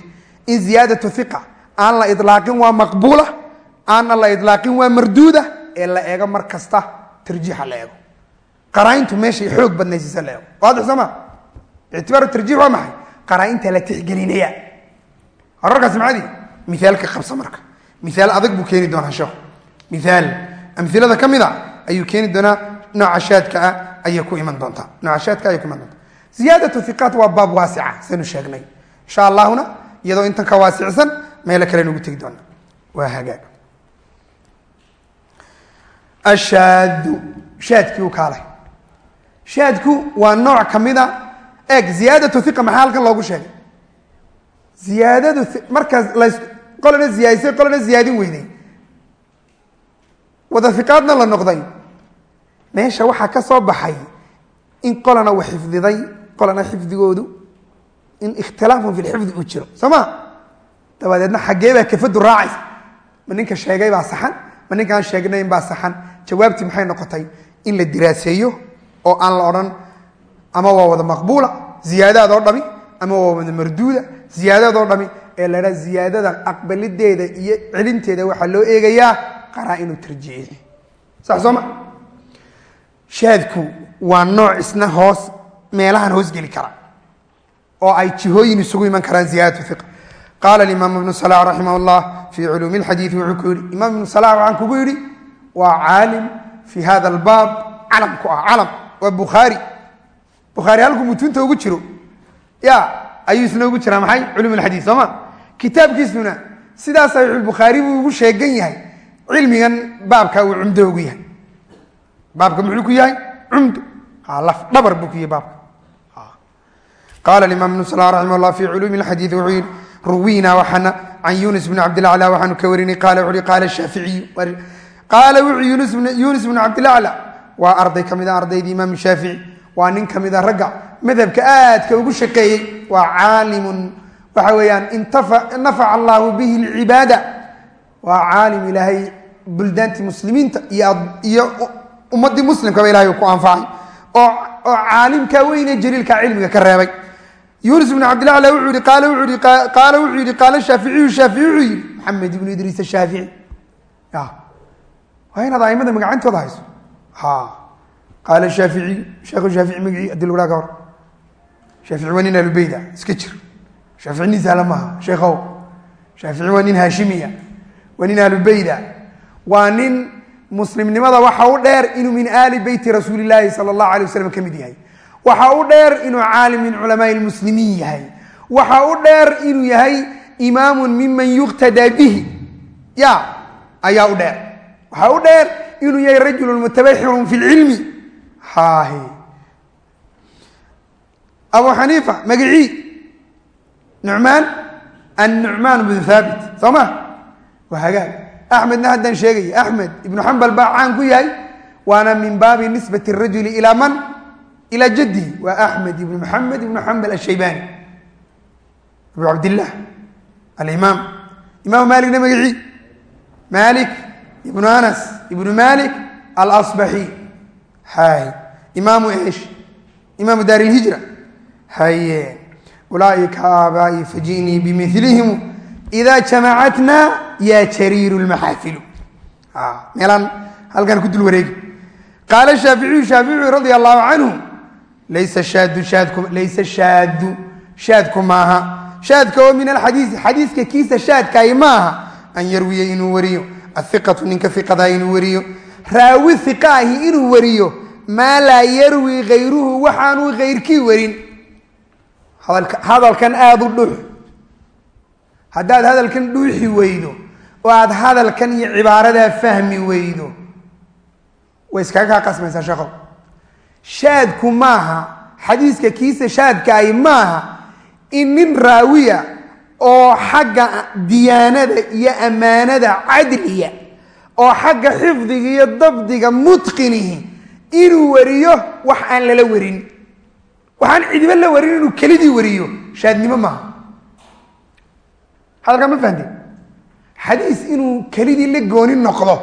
In ziyaadatu iqa aan la ilaaqin waa maqbuula aanna la ilaaqin waa marduuda ee la eego mar kasta tarjiixa la eego. Qaraaintu meeshay xoog badnaysiisa la eego. Waadix soo ictibaaru tarjiix waa maxay? Qaraainta la tixgelinaya. Horarkaasi macadi miaalka qabsa marka. Miaal adag buu keeni doonaa sheekhu miaal amilada ka mid a ayuu keeni doonaa. Nooca shaadka ah ayay ku iman doontaa. Nooca shaadka ayay ku iman doontaa. Ziyaadatu iqaat waa baab waasica saynu sheegnay. Insha allahuna iyadoo intan ka waasicsan meelo kale nugu tegi doona waa hagaag. Ashaadu shaadkii u kaalay. Shaadku waa nooc ka mida eeg ziyaadatu iqa maxaa halkan loogu sheegay? Ziyaadadu markaas las qolana ziyaadisay qolana ziyaadin weyday. Wada iqaadna la noqday meesha waxaa ka soo baxay in qolana wax xifdiday qolana xifdigoodu in ikhtilaafun fi lxifdi uu jiro. Soo ma? Dabadeedna xaggee baa kafadu raacaysa ma ninka sheegay baa saxan ma ninkaan sheegnayn baa saxan. Jawaabtii maxay noqotay? In la diraaseeyo oo aan la odhan ama waa wada maqbuula ziyaadaad oo dhami ama waa wada marduuda ziyaadaad oo dhami. Ee la dhaa ziyaadada aqbalideeda iyo celinteeda waxaa loo eegayaa qaraa-inu tarjiici. Sax soo ma shaadku waa nooc isna hoos meelahan hoos geli kara oo ay jihooyin isugu iman karaan ziyaadatu iqa qaala imaam ibnu salax raximah llah fii culuumi lxadiidi wuxuu ku yihi imaam ibnu salax waxaan kugu yidhi waa caalim fi hada albaab calam ku ah calam waa bukhaari. Bukhaari halkuu mutuunta ugu jiro. Ya ayuu isna ugu jiraa maxay? Culum lxadiid soo ma? Kitaabkiisuna sidaa saxiixulbukhaari buu ugu sheegan yahay. Cilmigan baabka uu cumdo ugu yahay baabka muxuu ku yahay? Cumdo laf dhabar buu ku yahay baabka. Qala imaam ibnu sala raximah llah fi culuumi lxadiid wuxuu yihi ruwiina waxaana can yunis bni cabdilacla waxaanu ka warinay qaala wuxu uhi qaala shaaficiyu qaala wuxuu yunis bnu cabdilacla waa arday ka mid a ardaydii imaam shaafici waa nin ka mid a ragga madhabka aadka ugu shaqeeyey waa caalimun waxa weeyaan nafaca allahu bihi lcibaada waa caalim ilaahay buldaantii muslimiinta iyo ummadii muslimkaba ilahay ku anfacay oo caalimka weyne jaliilka cilmiga ka reebay. Yunis bn yihi qaala wuxuu yihi qaala wuxuu yihi qaala shaaficiyu shaafici wuxuu yihi maxamed ibnu idriis ashaafici ya waa inaad aimada magacantooda hayso. Ha qaala shaaficiy sheekhu shaafici magicii haddii lagu dhaha ka hor. Shaafici waa nin alubeyda iska jir. Shaafici nin sahla maaha sheekhow. Shaafici waa nin haashimiya waa nin alubeyda waa nin muslimnimada waxa u dheer inuu min aali beyti rasuuli laahi sala allahu alay wasalam ka mid yahay. Waxa u dheer inuu caalim min culamaai lmuslimiin yahay. Waxa u dheer inuu yahay imaamun miman yuqtadaa bihi. Ya ayaa u dheer. Waxaa u dheer inuu yahay rajulun mutabaxirun fi lcilmi abu xaniifa magacii. Nucmaan annucmaan bnu thaabit. Soo ma? Waa hagaag axmedna haddaan sheegaya axmed ibnu xambal baa caan ku yahay waana min baabi nisbati rajuli ilaa man ilaa jaddihi waa axmed ibnu maxamed ibnu xambal ashaybani abu cabdillaah alimaam imaamu maaligna magacii malik ibnu anas ibnu malik alasbaxi hay imaamu esh imaamu daar ilhijra haye ulaaika aabaa'i faji'nii bimilihim idaa jamacatna yaa jariiru lmaxaafilu meelaan halkan ku dul wareegi qaala shaaficiyu shaafici radia allahu canhu laysa shaadu laysa shaadu shaadku maaha shaadka oo min alxadiisi xadiiska kiisa shaadkaahi maaha an yarwiya inuu wariyo aiqatu ninka iqadaa inuu wariyo raawi iqaahi inuu wariyo maa laa yarwi kayruhu waxaanuu kayrkii warin hadalkan aada u dhux haddaad hadalkan dhuuxi weydo oo aad hadalkan iyo cibaaradaa fahmi weydo way iskaga kaa qasmaysaa shaqo shaadku maaha xadiiska kiisa shaadkaahi maaha in nin raawiya oo xagga diyaanada iyo ammaanada cadliya oo xagga xifdiga iyo dabdiga mutqinihi inuu wariyo wax aan lala warin. Waxaan cidiba la warin inuu kelidii wariyo. Shaadnimo maaha hadalkaa ma fahamte xadiis inuu kelidii la gooni noqdo.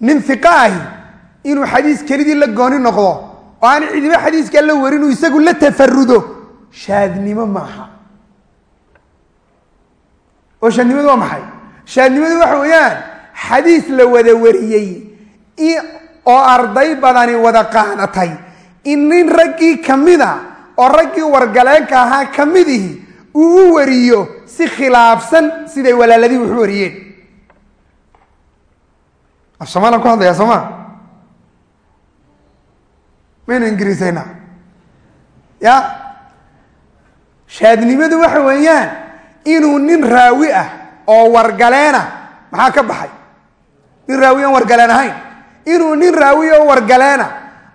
Nin iqa inuu xadiis kelidii la gooni noqdo. Oo aan cidiba xadiiskaa la warin uu isagu la tafarudo shaadnimo maaha. Oo shaadnimadu waa maxay? Shaadnimadu waxa weeyaan xadiis la wada wariyey oo arday badani wada qaadatay in nin raggii ka mida oo raggii wargaleenka ahaa ka midihi uu u wariyo si khilaafsan siday walaaladii wuxu wariyeen. Af soomalian ku hadlayaa soo ma maynu ingiriisayna ya shaadnimadu waxa weeyaan inuu nin raawi ah oo wargaleena maxaa ka baxay? Nin raawi aan wargaleen ahayn. Inuu nin raawi oo wargaleena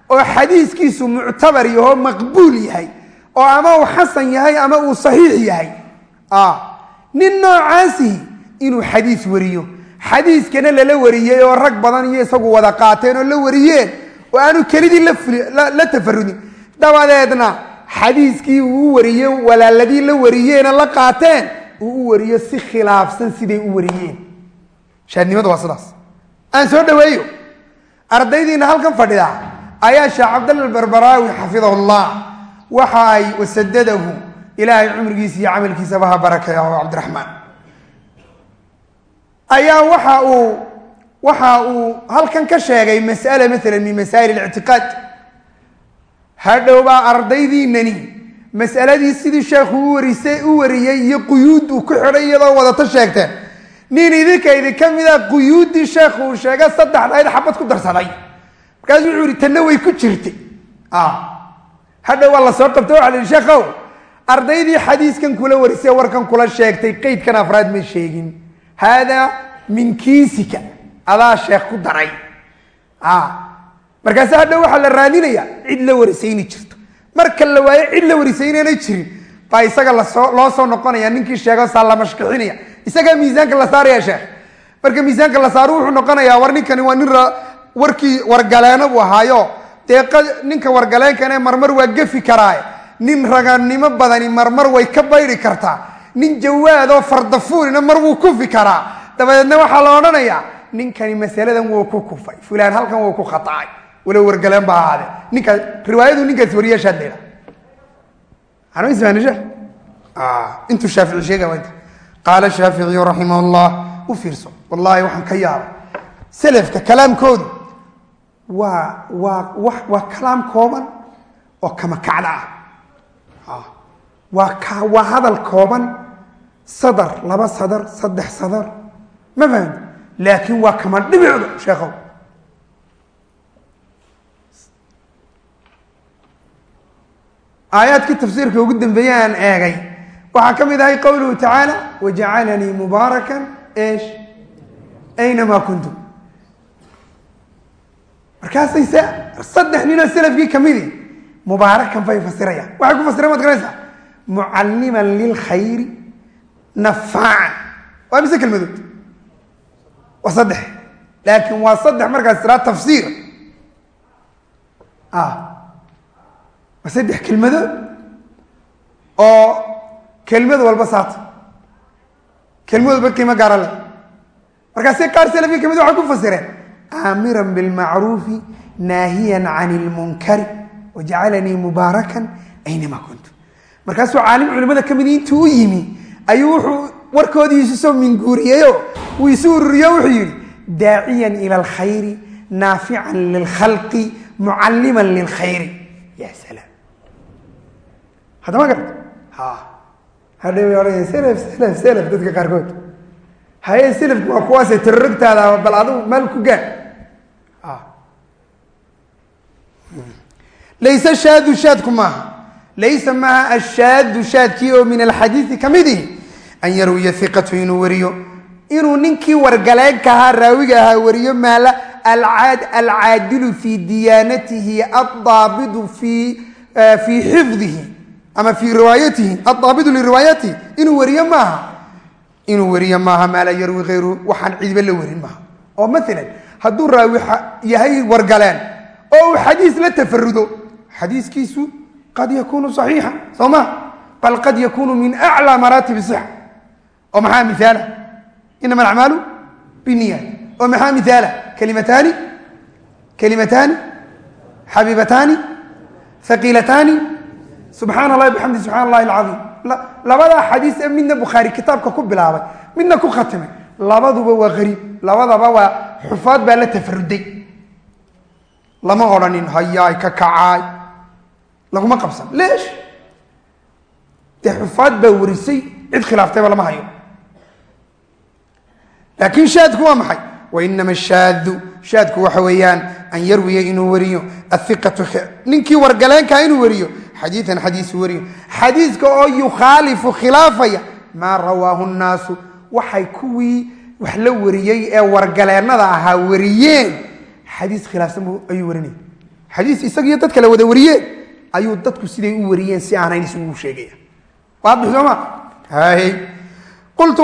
oo xadiiskiisu muctabar yahoo maqbuul yahay oo ama uu xasan yahay ama uu saxiix yahay nin noocaasihi inuu xadiis wariyo. Xadiiskana lala wariyey oo rag badan iyo isagu wada qaateen oo la wariyeen oo aanu kelidii la tafarudin dabadeedna xadiiskii uu u wariyey walaaladii la wariyeena la qaateen uu u wariyo si khilaafsan siday u wariyeen. Shaadnimadu waa sidaas. Aan soo dhaweeyo ardaydiina halkan fadhida ayaa sheekh cabdalla barbaraawi xafidahu llah waxa ay wasadadahu ilaahay cumrigiisa iyo camalkiisaba ha barakeeya o cabdiraxmaan ayaa waxa uu waxa uu halkan ka sheegay mas'ala maalan min masaa'il اlictiqaad hadhowbaa ardaydiinani mas'aladii sidii sheekhu u warisay u wariyey iyo quyuud uu ku xidhay iyadoo wadato sheegteen. Nin idinka idinka mida quyuuddii sheekhu uu sheega saddexdayd xabad ku darsaday. Markaasu wuxuu yihi tanna way ku jirtay. Hadhow waa la soo qabta waxa la yihi sheekhow ardaydii xadiiskan kula warisay warkan kula sheegtay qeydkan afraad ma sheegin. Haadaa min kiisika adaa sheekh ku daray. Markaase hadhow waxaa la raadinaya cid la warisayni jirto. Marka la waayo cid la warisaynana jirin. Baa isaga la soo loo soo noqonaya ninkii sheego saa la mashkixinaya isagaa miisaanka la saaraya sheekh. Marka miisaanka la saaro wuxuu noqonayaa war ninkani waa nin warkii wargaleeno buu ahaayo. Dee ninka wargaleenkane marmar waa gefi karaaye nin raganimo badani marmar way ka baydi kartaa. Nin jawaadoo fardafuurina mar wuu kufi karaa. Dabadeedna waxaa la odhanayaa ninkani masaladan wuu ku kufay. Fulaan halkan wuu ku khaacay walow wargaleen ba ahaade. Ninkaa riwaayadu ninkaas wariyaashaad leeda anmshe intuu shaafici sheega waa inta qaala shaaficiyu raximah llah u fiirso. Wallahi waxaan ka yaabay. Selafka kalaamkoodu waa waa wa waa kalaam kooban oo kama kacda ah waa hadal kooban. Sadar laba sadar saddex sadar. Ma fahamti laakiin waa kama dhibicdo sheekhow aayaadkii tafsiirka ugu dambeeye aan eegay. Waxaa ka mid ahay qowluhu tacaala wajacalanii mubaarakan esh aynamaa kuntum? Markaasay se saddex ninoo salafkii kamidi mubaarakan bay fasirayaan. Waxay ku fasireen maad garanaysaa mucalliman lilkhayri nafaacan waa mise kelmadood? Waa saddex. Laakiin waa saddex markaas tiraa tafsiir. Waa saddex kelmadood? Oo kelmad walba saata kelmad walba qiimo gaara leh markaase qaar salafkii ka mid waxay ku fasireen. Aamiran bilmacruufi naahiyan can ilmunkari wajacalanii mubaarakan aynamaa kuntu markaasuu caalim culimada ka midi intuu u yimi ayuu wuxuu warkoodii isu soo minguuriyeyo wuu isu ururiyo wuxuu yidhi daaciyan ila alkhayri naafican lilkhalqi mucalliman lilkhayri ya salaam. Haddama garta ha. Hadha ohanaya self self self dadka qaarkood. Haye selafku waa kuwaase tarorogtaada bal adigu meel ku gaar. Layse shaadu shaadku maaha laysa maaha ashaadu shaadkii oo min alxadiidi kamidi an yarwiya iqatu inuu wariyo inuu ninkii wargaleynka ahaa raawiga ahaa wariyo maala alcaadilu fi diyaanatihi adaabidu fi fii xifdihi ama fii riwaayatihi adaabidu liriwaayatihi inuu wariyo maaha inuu wariyo maaha maa laa yarwi hayru waxaan cidiba la warin maaha oo maalan hadduu raawi yahay wargaleen oo uu xadiis la tafarudo qad yakunu صaxiixa soo ma bal qad yakunu min aclى maraatib صxa oo maxaa miaala inama acmaalu bniyaat oo maxaa miaala kalimataani kalimataani xabiibataani haqiilataani subxaan اllahi bxamdi subxaan اllahi اlcaiim labadaa xadiis ee midna bukhaari kitaabka ku bilaabay midna ku khatimay labaduba waa hariib labadaba waa xufaad baa la tafaruday lama odhanin hayaay ka kacaay laguma qabsan. Leesh? Dee xufaad baa warisay cid khilaaftayba lama hayo. Laakiin shaadku waa maxay? Wainama shaadu shaadku waxa weeyaan an yarwiya inuu wariyo. Aiqatu ninkii wargaleenkaa inuu wariyo. Xadiian xadiisu wariyo. Xadiiska oo yukhaalifu khilaafaya maa rawaahu nnaasu waxay kuwii wax la wariyey ee wargaleennada ahaa wariyeen. Xadiis khilaafsan ayuu warinaya xadiis isagiyo dad kale wada wariyeen ayuu dadku siday u wariyeen si aanayn isugu sheegaya waadix sooma. Qultu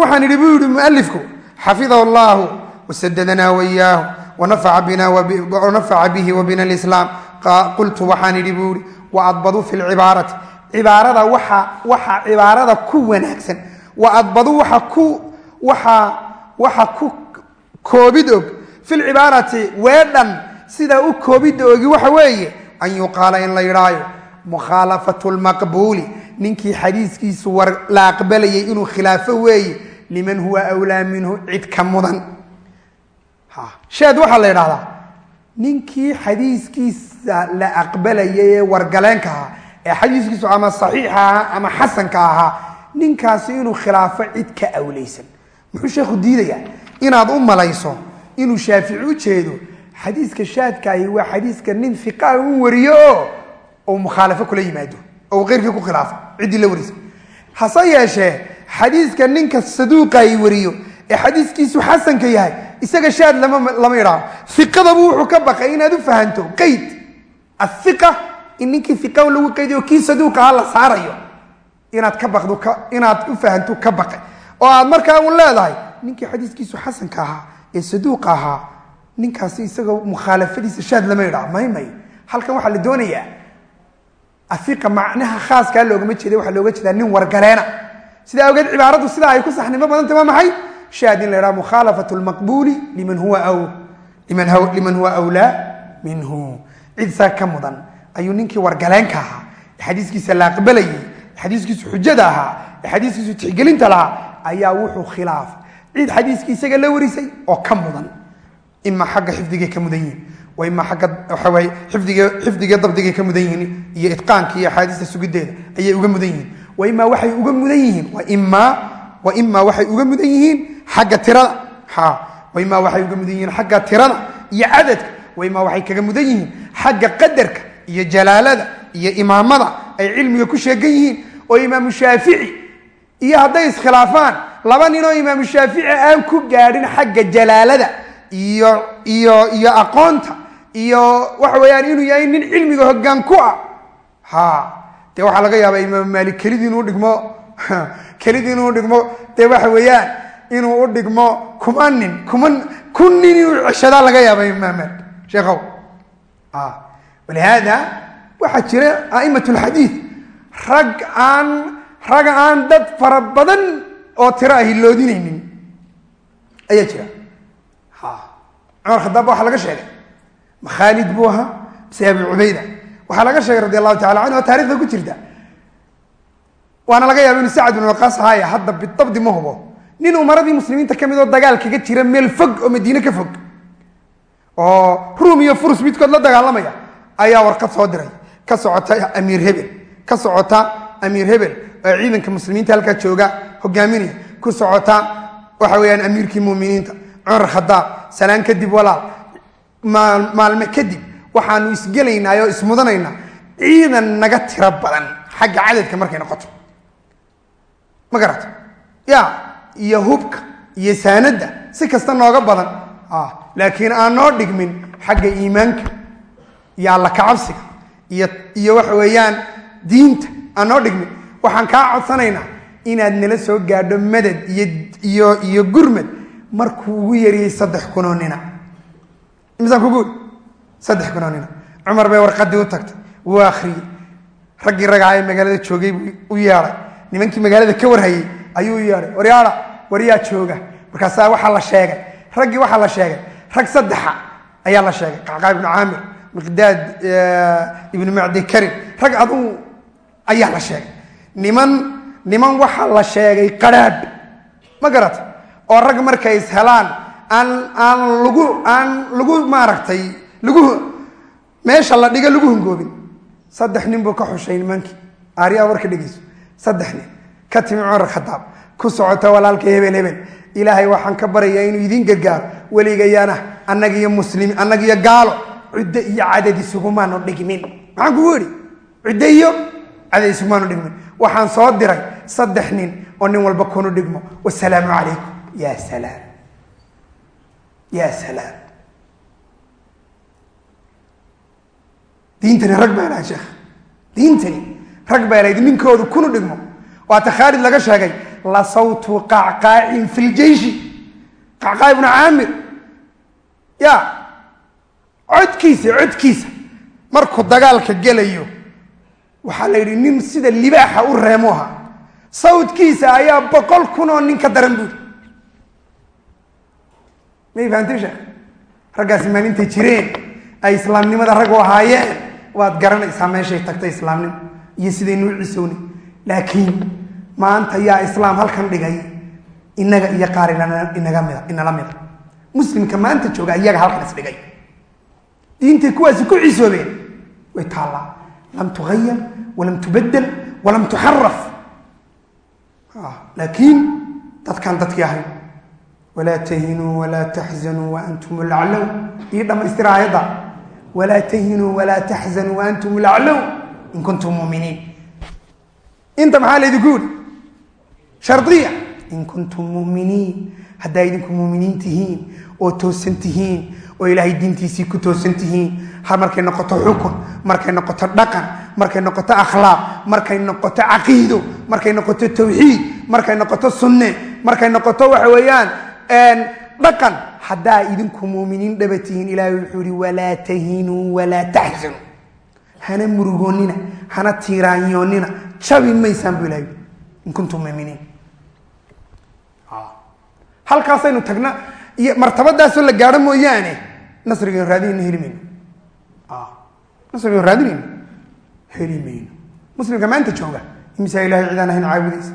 waxaan idhi buu yihi mualifku xafidahu allahu wasadadana wayaahu wanafaca bihi wabina lislaam qultu waxaan idhi buu yihi waadbaduu fi lcibaarati cibaarada waxa cibaarada ku wanaagsan. Waadbadu waxa ku koobid og. Fi lcibaarati weedhan sidaa u koobidda ogi waxa weeye an yuqaala in la yidhaayo mukhaalafatu lmaqbuuli ninkii xadiiskiisu war la aqbalayay inuu khilaafo weeye liman huwa wlaa minhu cid ka mudan shaad waxaa la yidhahdaa ninkii xadiiskiisa la aqbalayay ee wargaleenka ahaa ee xadiiskiisu ama saxiixa ahaa ama xasanka ahaa ninkaasi inuu khilaafo cid ka awleysan muxuu sheekhu diidayaa inaad u malayso inuu shaafici u jeedo xadiiska shaadkaahi waa xadiiska nin iqa u wariyo oo mukhaalafo kula yimaado oo keyrkii ku khilaafo ciddii la warisa hase yeeshee xadiiska ninka saduuqaahi wariyo ee xadiiskiisu xasanka yahay isaga shaad lama idhaaho iqadabu wuxuu ka baqay inaad u fahanto qeyd aiqa in ninkii iqa lagu qeydayo kii saduuqaha la saarayo inaad ka bado inaad u fahanto ka baqay. Oo aad markaa un leedahay ninkii xadiiskiisu xasanka ahaa ee saduuqa ahaa ninkaasi isaga mukhaalafadiisa shaad lama idhaa may may. Halkan waxaa la doonayaa aiqa macnaha khaaskaa loogama jeeda waxaa looga jeedaa nin wargaleena. Sidaa awgeed cibaaradu sidaa ay ku saxnimo badanta waa maxay? Shaad in la idhaha mukhaalafat lmaqbuuli liman huwa liman huwa wlaa minhu. Cid saa ka mudan ayuu ninkii wargaleenka ahaa ee xadiiskiisa la aqbalayay xadiiskiisu xujada ahaa xadiiskiisu tixgelinta lahaa ayaa wuxuu khilaafay cid xadiiskii isaga la warisay oo ka mudan ima xagga xifdigay ka mudan yihiin wa ima xifdiga dabdigay ka mudan yihiin iyo itqaanka iyo axaadiista sugideeda ayay uga mudan yihiin wa imaa waxay uga mudan yihiin imaa waxay uga mudan yihiin xagga tirada imaa waxay uga mudan yihiin xagga tirada iyo cadadka wa imaa waxay kaga mudan yihiin xagga qadarka iyo jalaalada iyo imaamada ay cilmiga ku sheegan yihiin oo imaamu shaafici iyo hadday iskhilaafaan laba ninoo imaamu shaafici aan ku gaadhin xagga jalaalada iyo iyo iyo aqoonta iyo waxa weeyaan inuu yahay nin cilmiga hoggaan ku ah. Ha dee waxaa laga yaabaa imaam maalik kelidii inuu dhigmo kelidii inuu dhigmo dee waxa weeyaan inuu u dhigmo kuma nin kuma kun nin inuu ceshadaa laga yaaba imaam maalik. Sheekhow walihaada waxaa jira a'imat lxadiid rag aan rag aan dad fara badan oo tiro ahi loodinaynin ayaa jira cumar khadaab waxaa laga sheegay. Ma khaalid buu ahaa mise abi cubayda. Waxaa laga sheegay radi allahu tacala canhu oo taarikhda ku jirta. Waana laga yaaba inu sacad bin waqaas ahaaya hadda bidabdi ma hubo. Nin umaradii muslimiinta ka mid oo dagaal kaga jira meel fog oo madiine ka fog. Oo ruum iyo furus midkood la dagaalamaya ayaa warqad soo diray. Ka socota amiir hebel. Ka socota amiir hebel oo ciidanka muslimiinta halkaa jooga hogaaminaya ku socota waxa weeyaan amiirkii muminiinta cumar khadaab salaan kadib walaal maalme kadib waxaanu isgelaynaa oo ismudanaynaa ciidan naga tiro badan xagga cadadka markay noqoto. Ma garata ya iyo hubka iyo saanadda si kasta nooga badan. Laakiin aan noo dhigmin xagga iimaanka iyo alla kacabsiga iyo iyo waxa weeyaan diinta aan noo dhigmin. Waxaan kaa codsanaynaa inaad nala soo gaadho madad iyo iyo iyo gurmad markuu ugu yariyey saddex kunoo nina. Imisaan kugu saddex kunoo nina. Cumar bay warqadii u tagtay. Wuu akhriyey raggii ragaa ee magaalada joogay buu u yeedhay nimankii magaalada ka warhayey ayuu u yeedhay waryaada waryaa jooga. Markaasaa waxaa la sheegay. Raggii waxaa la sheegay. Rag saddexa ayaa la sheegay. Qacqaa ibnu caamir miqdaad ibnu macdi karim. Rag aduu ayaa la sheegay. Niman niman waxaa la sheegay qadhaadh ma garata oo rag markay is helaan aan aan lagu aan lagu maaragtay lagu meesha la dhiga lagu hungoobin. Saddex nin buu ka xushay nimankii aaryaa warka dhegeyso saddex nin. Ka timi cumar khadaab ku socota walaalka hebel hebel ilaahay waxaan ka baryayaa inuu idiin gargaaro weligayana annaga iyo muslim annaga iyo gaalo cuddo iyo cadad isugumaanu dhigmin. Maxaan kugu idhi cuddo iyo cadad isugumaanu dhigmin. Waxaan soo diray saddex nin oo nin walba kunu dhigmo. Wasalaamu calaykum ya salaam ya salaam diintani rag baa laha sheekh diintani rag baa lahayd ninkoodu kunu dhigmo waata khaalid laga sheegay la sawtu qacqaacin fi ljeishi qacqaa ibnu caamir ya codkiisa codkiisa markuu dagaalka gelayo waxaa la yidhi nin sida libaaxa u reemu ahaa sawdkiisa ayaa boqol kun oo nin ka daran buuri may fahamtay sheekh raggaasi maalintay jireen? Ay islaamnimada rag ahaayeen? Waad garanaysaa meeshay tagtay islaamnimo iyo sidaynuu cisownay laakiin maanta yaa islaam halkan dhigay inaga iyo qaar inaga mida inala mida muslimka maanta jooga iyaga halkan isdhigay diintay kuwaasi ku cisoobeen way taallaa. Lam tughayar walam tubadel walam tuxaraf laakiin dadkaan dadkii ahayn walaa tahinuu walaa taxzanuu waantum laclow ii dhamaystira aayadda. Walaa tahinuu walaa taxzanuu waantum laclow in kuntum muminiin. Inta maxaa laydinku yidhi shardiya. In kuntum muminiin. Haddaa idinku muminiin tihiin oo toosan tihiin oo ilaahay diintiisii ku toosan tihiin ha markay noqoto xukun markay noqoto dhaqan markay noqoto akhlaaq markay noqoto caqiido markay noqoto tawxiid markay noqoto sunne markay noqoto waxa weeyaan dhaqan haddaa idinku muuminiin dhaba tihiin ilaahay wuxuu yihi walaa tahinuu walaa taxzanuu hana murugoonnina hana tiiraanyoonnina jabi maysaan buu ilahay in kuntum muuminiin. Halkaasaynu tagna iyo martabadaasoo la gaadho mooyaane nasrigan raadinayna heli mayno nasrigan raadinayno heli mayno muslimka maanta jooga imisaa ilahay cidaan ahayn caabudaysa?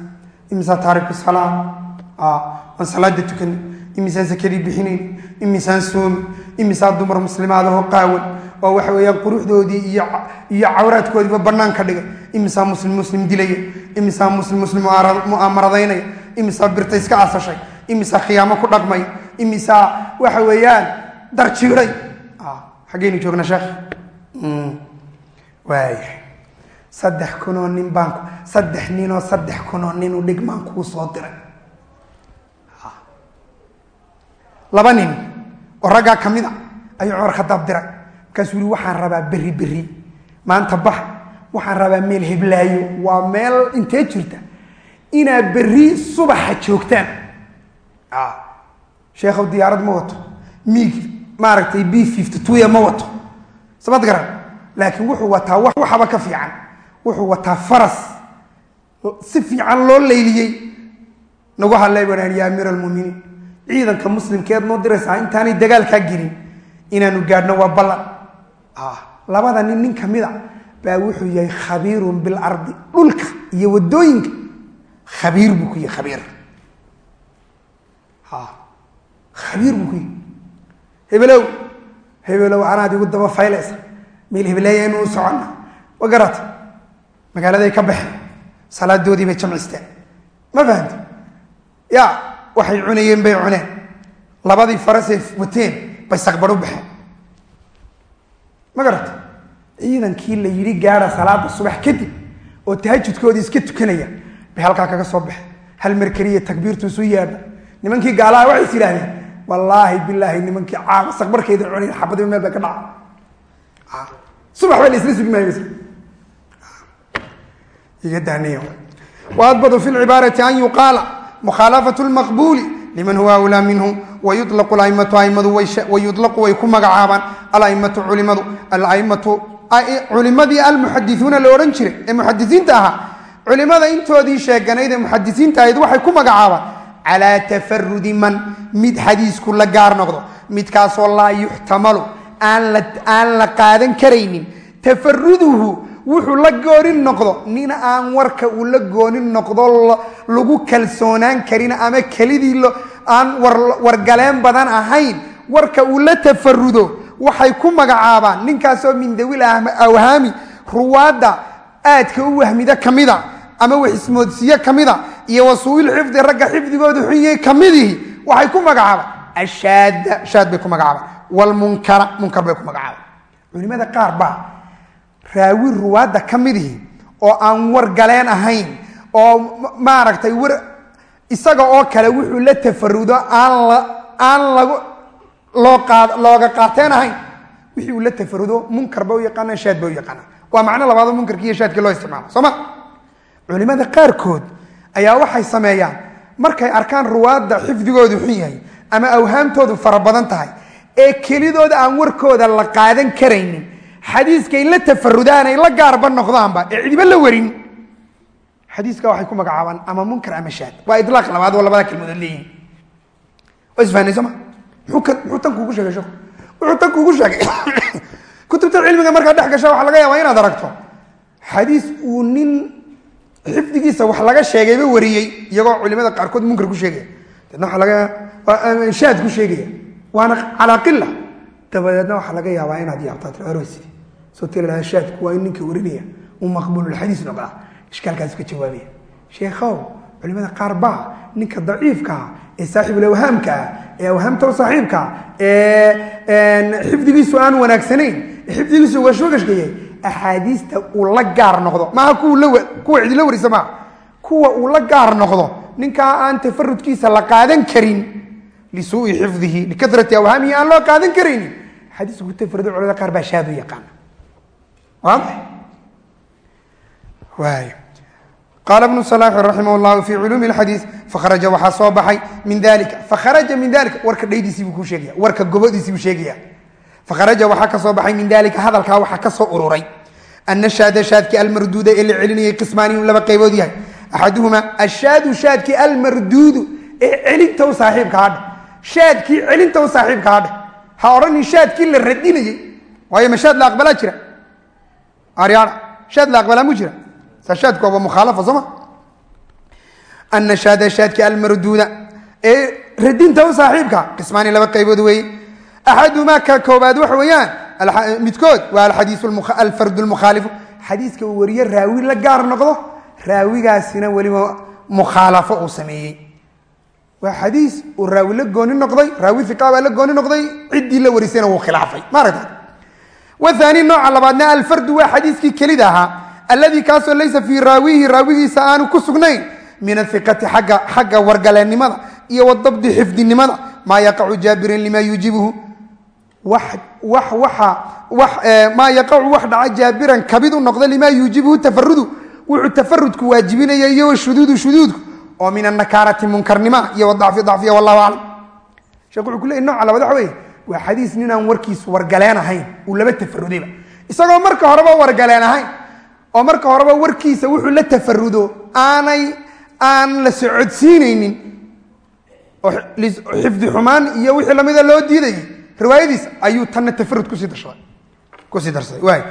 Imisaa taariku salaam aan salaada tukan imisaan sakadii bixinayn imisaan soomi imisaa dumar muslimaadahoo qaawan oo waxa weeyaan quruxdoodii iyo iyo cawraadkoodiiba bannaan ka dhigay. Imisaa muslim muslim dilaya imisaa muslim muslim mu'aamaradaynaya imisaa birta iska asashay. Imisaa khiyaamo ku dhaqmay. Imisaa waxa weeyaan darjiiday xaggeynu joogna sheekh. Waaya saddex kunoo nin baan saddex ninoo saddex kunoo nin u dhig maan kuu soo diray laba nin oo raggaa ka mid a ayuu cumar khadaab diray. Markaasuu yihi waxaan rabaa berri berri. Maanta bax waxaan rabaa meel heblaayo. Waa meel intee jirta? Inaa berri subaxa joogtaan. Sheekhow diyaarad ma wato. Miig maaragtay b fifty ma wato. Samad garan laakiin wuxuu wataa waxaba ka fiican. Wuxuu wataa faras. Si fiican loo layliyey nagu hadlay banaan ya amiir almuminiin ciidanka muslimkeed noo diraysaa intaanay dagaalkaa gelin inaanu gaadhno waa ballan labada nin nin ka mid a baa wuxuu yahay khabiirun bilardi dhulka iyo waddooyinka khabiir buu ku yahay khabiir. Khabiir buu ku yahay. Hebelow hebelow anaad igu daba faylaysa. Meel hebleeyaynu u soconna. Wa garata magaaladay ka baxeen. Salaadoodii bay jamcisteen ma fahamti ya waxay cunayeen bay cuneen. Labadii farasay wateen bay saqbar u baxeen ma garata? Ciidankii la yidhi gaada salaada subax kadib oo tahajudkoodii iska tukanaya bay halkaa kaga soo baxeen hal mar keliya takbiirtu isu yeedha nimankii gaalaha waxay is yidhahdeen wallaahi bilaahi nimankii caama saqbarkayda cunayn xabadiba meel bay ka dhaca subax baa la sugi maayo iga daaniya waadbadu fi lcibaarati an yuqaala mukhaalafatu lmaqbuuli liman huwa awlaa minhu wayulaqu aimatu aimadu wayulaqu way ku magacaabaan alaimatu culimadu. Alaimatu culimadii almuxadisuuna la odhan jiray ee muxadisiinta ahaa culimada intoodii sheeganayd ee muxadisiinta ahayd waxay ku magacaabaan calaa tafarudi man mid xadiisku la gaar noqdo midkaasoo laa yuxtamalu aan la qaadan karaynin tafaruduhu wuxuu la goonin noqdo. Nin aan warka uu la goonin noqdo lagu kalsoonaan karin ama kelidii aan wargaleen badan ahayn. Warka uu la tafarudo waxay ku magacaabaan. Ninkaasoo min dawil awhaami ruwaadda aadka u wahmida kamida ama waxismoodsiye kamida iyo wasuuil xifdi ragga xifdigoodu xunye kamidihi waxay ku magacaabaan. Ashaada shaad bay ku magacaabaan. Wlmunkara munkar bay ku magacaabaan. Culimada qaar baa raawi ruwaadda ka midihi oo aan wargaleen ahayn oo maaragtay war isaga oo kale wuxuu la tafarudo aan aan lag loo qaad looga qaateen ahayn wixii uu la tafarudo munkar ba u yaqaanaan shaad ba u yaqaanaan waa macno labaado munkarki iyo shaadkii loo isticmaalo soo ma? Culimada qaarkood ayaa waxay sameeyaan markay arkaan ruwaadda xifdigoodu xun yahay ama awhaamtoodu fara badan tahay ee kelidooda aan warkooda la qaadan karaynin xadiiskay la tafarudaan ay la gaarba noqdaanba ee cidiba la warin. Xadiiska waxay ku magacaabaan ama munkar ama shaad. Waa ilaaq labaad oo labada kelmadood leeyihiin waa isfahnay soo ma? Muxuu tan kuugu sheegay sheekhu wuxuu tan kuugu sheegay. Kutubta cilmiga markaad dhex gasha waxaa laga yaabaa inaad aragto. Xadiis uu nin xifdigiisa wax laga sheegayba wariyey iyagoo culimada qaarkood munkar ku sheegaya. Deedna waa laga shaad ku sheegaya. Waana calaa dabadeedna waxaa laga yaabaa inaad yaabtaa tirosi soo tila shaadku waa in ninka warinaya uu maqbuululxadiis noqdaa ishkaalkaas ka jawaabaya. Sheekhow culimada qaar baa ninka daciifkaa ee saaxibulawhaamka ah ee awhaamta saaxiibkaa ee xifdigiisu aan wanaagsanayn xifdigiisu washwagashkayay axaadiista uu la gaar noqdo. Maaha kuwa cidila warisa maaha? Kuwa uu la gaar noqdo ninkaa aan tafarudkiisa la qaadan karin lisuui xifdihi likarati awhaamihi aan loo qaadan karaynin. Xadiisku ku tafardo culamada qaar baa shaad u yaqaana qaala bnu salaaxi raximah llahu fi culuumi lxadiis fakharaja waxaa soo baxay min dalika fakharaja min dalika warka dhaydiisii buu kuu sheegaya warka gobodiisii buu sheegaya fakharaja waxaa ka soo baxay min dalika hadalkaa waxaa ka soo ururay ana shaada shaadkii almarduuda ee la celinayay qismaani inuu laba qaybood yahay. Axaduhuma ashaadu shaadkii almarduudu ee celinta u saaxiibka hadhe. Shaadkii celinta u saaxiibka hadhe. Ha odhanin shaadkii la radinayey waayo ma shaad la aqbalaa jira aryaana shaad la aqbalaa mu jira. Saa shaadku waaba mukhaalafa sooma ana shaada shaadkii almarduuda ee radinta u saaxiibka qismaani laba qaybood weeye axadumaa ka koobaad waxa weeyaan midkood waa alfardu lmukhaalifu xadiiska uu wariye raawi la gaar noqdo raawigaasina weliba mukhaalafo uu sameeyey. Waa xadiis uu raawi la gooni noqday raawi iqa baa la gooni noqday waani nooca labaadna alfardu waa xadiiskii kelida ahaa alladii kaasoo laysa fii raawihi raawigiisa aanu ku sugnayn min aiqati agga xagga wargaleennimada iyo wadabdi xifdinimada maa yaqacu jaabirin lima yuujibuhu wax maa yaqacu wax dhaca jaabiran kabid u noqda limaa yuujibuhu tafarudu wuxuu tafarudku waajibinaya iyo washuduudu shuduudku oo min anakaarati munkarnima iyo wadacfi dacfiya wallahu aclam sheekh wuxuu ku leeyay nooca labaad waxa weye waa xadiis ninaan warkiisu wargaleen ahayn. Uu laba tafarudayba isagoo marka horeba wargaleen ahayn oo marka horeba warkiisa wuxuu la tafarudo aanay aan la socodsiinaynin. Xifdi xumaan iyo wixii lamida loo diidayay riwaayadiis ayuu tanna tafarud ku sii darsaday ku sii darsaday waay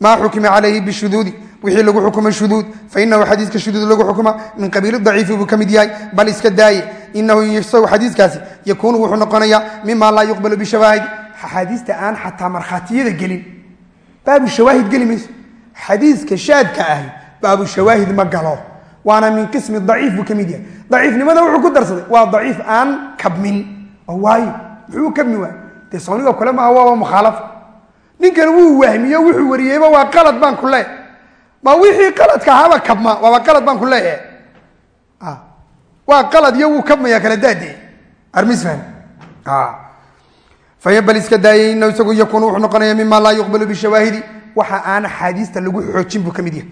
maa xukima calayhi bishuduudi. Wixii lagu xukumay shuduud. Fainahu xadiiska shuduud lagu xukuma. Min qabiil daciifi buu ka mid yahay bal iska daaye inahu isagu xadiiskaasi yakuunu wuxuu noqonayaa mima laa yuqbalu bishawaahid axaadiista aan xataa markhaatiyada gelin baabu shawaahid geli mayso xadiiska shaadka ahi baabu shawaahid ma galo waana min qismi daciif buu ka mid yahay daciifnimada wuxuu ku darsaday waa daciif aan kabmin oo waayo muxuu kabmi waay dee soonigoo kale maaha waaba mukhaalafo ninkan wuu wahmiyo wuxuu wariyeyba waa qalad baan ku leeyahay ma wixii qaladka ahaba kabma waaba qalad baan ku leeyahay waa qalad iyo wuu kabmaya kala daade armisfan fayabal iska daayay inahu isagu yakuunu wuxuu noqonaya mima laa yuqbalu bishawaahidi waxa aan axaadiista lagu xoojin buu ka mid yahay.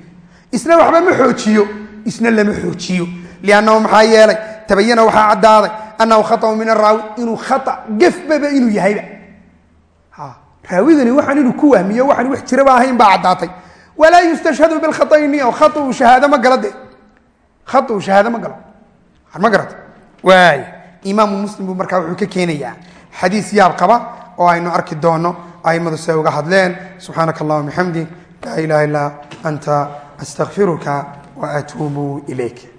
Isna waxba ma xoojiyo isna lama xoojiyo. Liannahu maxaa yeelay tabayana waxaa caddaaday annahu khaau min araawi inuu khaa gefbaba inuu yahayba. Raawidani waxaan inuu ku wahmiyo waxaan wax jiraba ahayn baa caddaatay. Walaa yustashhadu bilkhaayni oo khau shahaad ma galo de khau shahaado ma galo ma garata waay. Imaamu muslim buu markaa wuxuu ka keenayaa xadiis yaab qaba oo aynu arki doono aimadu say uga hadleen. Subxaanaka allahuma bixamdik laa ilaha illaa anta astaqfiruka wa atuubu ilayk